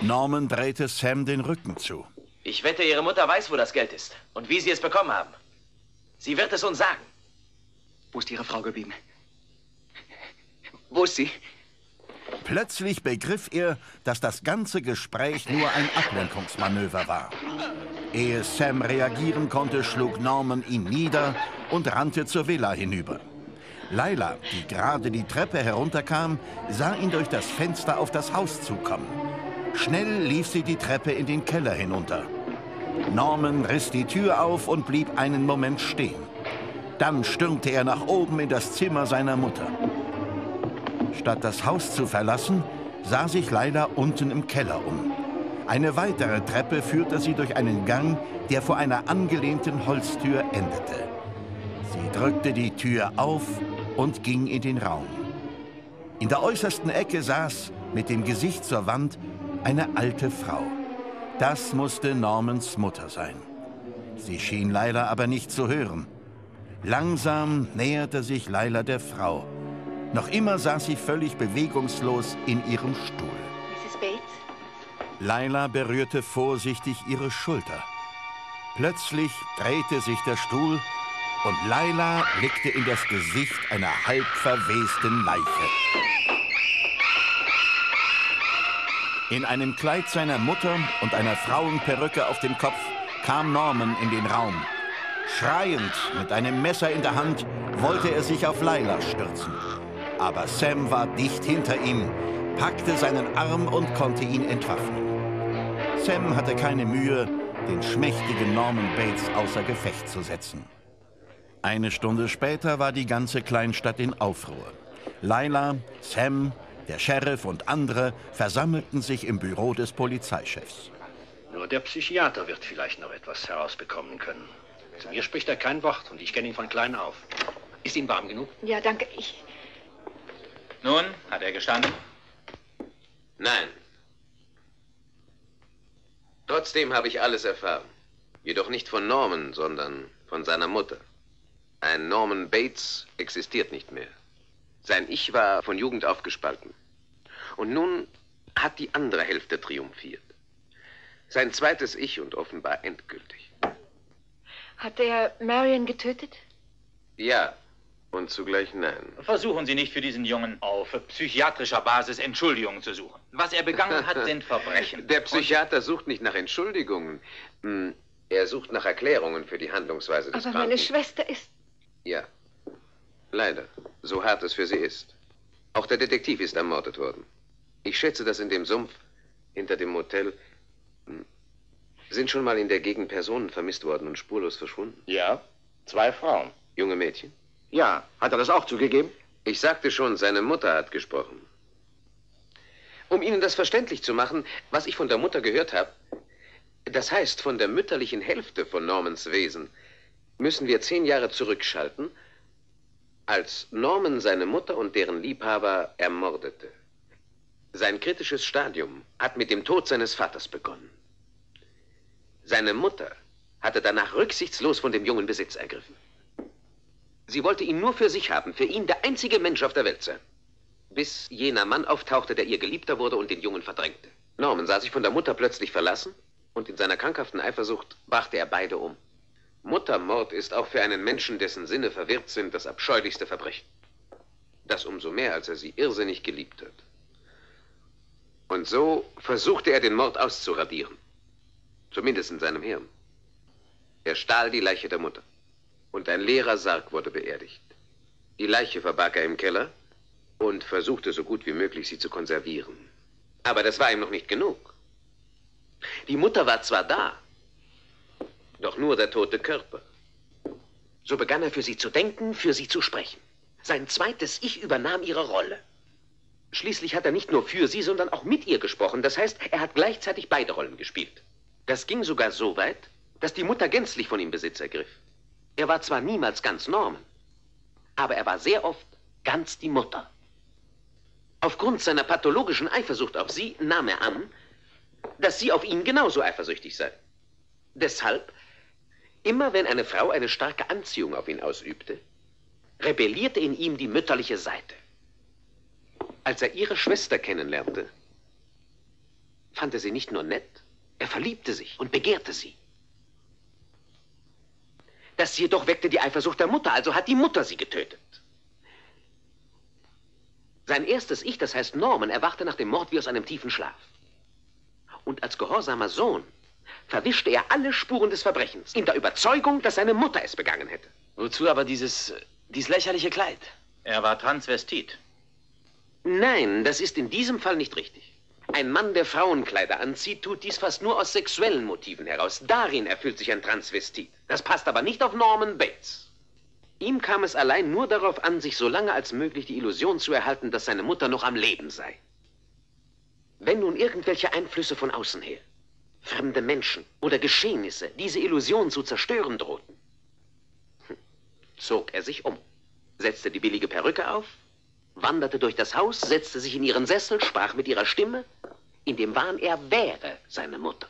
Norman drehte Sam den Rücken zu. Ich wette, Ihre Mutter weiß, wo das Geld ist und wie Sie es bekommen haben. Sie wird es uns sagen. Wo ist Ihre Frau geblieben? Wo ist sie? Plötzlich begriff er, dass das ganze Gespräch nur ein Ablenkungsmanöver war. Ehe Sam reagieren konnte, schlug Norman ihn nieder und rannte zur Villa hinüber. Laila, die gerade die Treppe herunterkam, sah ihn durch das Fenster auf das Haus zukommen. Schnell lief sie die Treppe in den Keller hinunter. Norman riss die Tür auf und blieb einen Moment stehen. Dann stürmte er nach oben in das Zimmer seiner Mutter. Statt das Haus zu verlassen, sah sich Laila unten im Keller um. Eine weitere Treppe führte sie durch einen Gang, der vor einer angelehnten Holztür endete. Sie drückte die Tür auf und ging in den Raum. In der äußersten Ecke saß, mit dem Gesicht zur Wand, eine alte Frau. Das musste Normans Mutter sein. Sie schien Laila aber nicht zu hören. Langsam näherte sich Laila der Frau. Noch immer saß sie völlig bewegungslos in ihrem Stuhl. Mrs. Bates? Laila berührte vorsichtig ihre Schulter. Plötzlich drehte sich der Stuhl und Laila blickte in das Gesicht einer halb verwesten Leiche. In einem Kleid seiner Mutter und einer Frauenperücke auf dem Kopf kam Norman in den Raum. Schreiend, mit einem Messer in der Hand, wollte er sich auf Laila stürzen. Aber Sam war dicht hinter ihm, packte seinen Arm und konnte ihn entwaffnen. Sam hatte keine Mühe, den schmächtigen Norman Bates außer Gefecht zu setzen. Eine Stunde später war die ganze Kleinstadt in Aufruhr. Laila, Sam, der Sheriff und andere versammelten sich im Büro des Polizeichefs. Nur der Psychiater wird vielleicht noch etwas herausbekommen können. Zu mir spricht er kein Wort und ich kenne ihn von klein auf. Ist Ihnen warm genug? Ja, danke. Ich. Nun, hat er gestanden? Nein. Trotzdem habe ich alles erfahren. Jedoch nicht von Norman, sondern von seiner Mutter. Ein Norman Bates existiert nicht mehr. Sein Ich war von Jugend auf gespalten. Und nun hat die andere Hälfte triumphiert. Sein zweites Ich und offenbar endgültig. Hat er Marion getötet? Ja, und zugleich nein. Versuchen Sie nicht für diesen Jungen auf psychiatrischer Basis Entschuldigungen zu suchen. Was er begangen hat, sind Verbrechen. Der Psychiater sucht nicht nach Entschuldigungen. Hm, Er sucht nach Erklärungen für die Handlungsweise des Aber Kranken. meine Schwester ist. Ja. Leider. So hart es für sie ist. Auch der Detektiv ist ermordet worden. Ich schätze, dass in dem Sumpf hinter dem Motel hm, sind schon mal in der Gegend Personen vermisst worden und spurlos verschwunden. Ja, zwei Frauen. Junge Mädchen? Ja, hat er das auch zugegeben? Ich sagte schon, seine Mutter hat gesprochen. Um Ihnen das verständlich zu machen, was ich von der Mutter gehört habe, das heißt von der mütterlichen Hälfte von Normans Wesen, müssen wir zehn Jahre zurückschalten, als Norman seine Mutter und deren Liebhaber ermordete. Sein kritisches Stadium hat mit dem Tod seines Vaters begonnen. Seine Mutter hatte danach rücksichtslos von dem Jungen Besitz ergriffen. Sie wollte ihn nur für sich haben, für ihn der einzige Mensch auf der Welt sein. Bis jener Mann auftauchte, der ihr Geliebter wurde und den Jungen verdrängte. Norman sah sich von der Mutter plötzlich verlassen und in seiner krankhaften Eifersucht brachte er beide um. Muttermord ist auch für einen Menschen, dessen Sinne verwirrt sind, das abscheulichste Verbrechen. Das umso mehr, als er sie irrsinnig geliebt hat. Und so versuchte er den Mord auszuradieren. Zumindest in seinem Hirn. Er stahl die Leiche der Mutter. Und ein leerer Sarg wurde beerdigt. Die Leiche verbarg er im Keller und versuchte so gut wie möglich, sie zu konservieren. Aber das war ihm noch nicht genug. Die Mutter war zwar da, doch nur der tote Körper. So begann er für sie zu denken, für sie zu sprechen. Sein zweites Ich übernahm ihre Rolle. Schließlich hat er nicht nur für sie, sondern auch mit ihr gesprochen. Das heißt, er hat gleichzeitig beide Rollen gespielt. Das ging sogar so weit, dass die Mutter gänzlich von ihm Besitz ergriff. Er war zwar niemals ganz Norman, aber er war sehr oft ganz die Mutter. Aufgrund seiner pathologischen Eifersucht auf sie nahm er an, dass sie auf ihn genauso eifersüchtig sei. Deshalb, immer wenn eine Frau eine starke Anziehung auf ihn ausübte, rebellierte in ihm die mütterliche Seite. Als er ihre Schwester kennenlernte, fand er sie nicht nur nett, er verliebte sich und begehrte sie. Das jedoch weckte die Eifersucht der Mutter, also hat die Mutter sie getötet. Sein erstes Ich, das heißt Norman, erwachte nach dem Mord wie aus einem tiefen Schlaf. Und als gehorsamer Sohn verwischte er alle Spuren des Verbrechens, in der Überzeugung, dass seine Mutter es begangen hätte. Wozu aber dieses, dieses lächerliche Kleid? Er war Transvestit. Nein, das ist in diesem Fall nicht richtig. Ein Mann, der Frauenkleider anzieht, tut dies fast nur aus sexuellen Motiven heraus. Darin erfüllt sich ein Transvestit. Das passt aber nicht auf Norman Bates. Ihm kam es allein nur darauf an, sich so lange als möglich die Illusion zu erhalten, dass seine Mutter noch am Leben sei. Wenn nun irgendwelche Einflüsse von außen her, fremde Menschen oder Geschehnisse diese Illusion zu zerstören drohten, hm, zog er sich um, setzte die billige Perücke auf, wanderte durch das Haus, setzte sich in ihren Sessel, sprach mit ihrer Stimme, in dem Wahn, er wäre seine Mutter.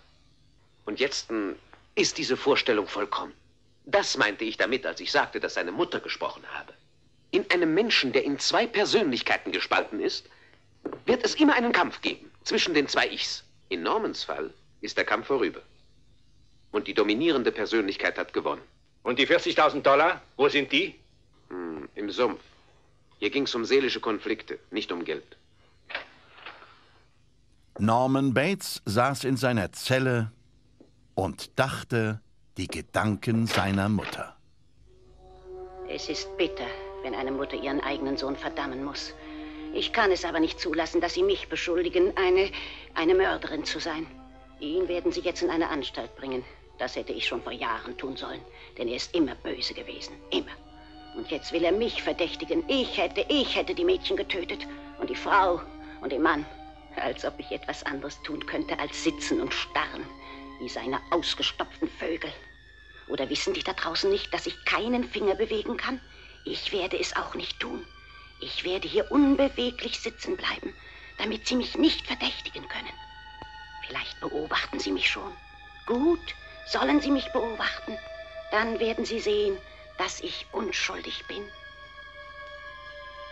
Und jetzt hm, ist diese Vorstellung vollkommen. Das meinte ich damit, als ich sagte, dass seine Mutter gesprochen habe. In einem Menschen, der in zwei Persönlichkeiten gespalten ist, wird es immer einen Kampf geben zwischen den zwei Ichs. In Normans Fall ist der Kampf vorüber. Und die dominierende Persönlichkeit hat gewonnen. Und die 40.000 Dollar, wo sind die? Hm, Im Sumpf. Hier ging es um seelische Konflikte, nicht um Geld. Norman Bates saß in seiner Zelle und dachte die Gedanken seiner Mutter. Es ist bitter, wenn eine Mutter ihren eigenen Sohn verdammen muss. Ich kann es aber nicht zulassen, dass Sie mich beschuldigen, eine, eine Mörderin zu sein. Ihn werden Sie jetzt in eine Anstalt bringen. Das hätte ich schon vor Jahren tun sollen, denn er ist immer böse gewesen. Immer. Und jetzt will er mich verdächtigen. Ich hätte, ich hätte die Mädchen getötet. Und die Frau und den Mann. Als ob ich etwas anderes tun könnte, als sitzen und starren. Wie seine ausgestopften Vögel. Oder wissen die da draußen nicht, dass ich keinen Finger bewegen kann? Ich werde es auch nicht tun. Ich werde hier unbeweglich sitzen bleiben, damit Sie mich nicht verdächtigen können. Vielleicht beobachten Sie mich schon. Gut, sollen Sie mich beobachten. Dann werden Sie sehen, dass ich unschuldig bin.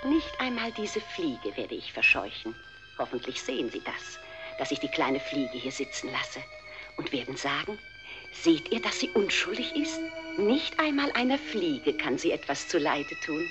Nicht einmal diese Fliege werde ich verscheuchen. Hoffentlich sehen Sie das, dass ich die kleine Fliege hier sitzen lasse. und werden sagen, seht ihr, dass sie unschuldig ist? Nicht einmal einer Fliege kann sie etwas zuleide tun.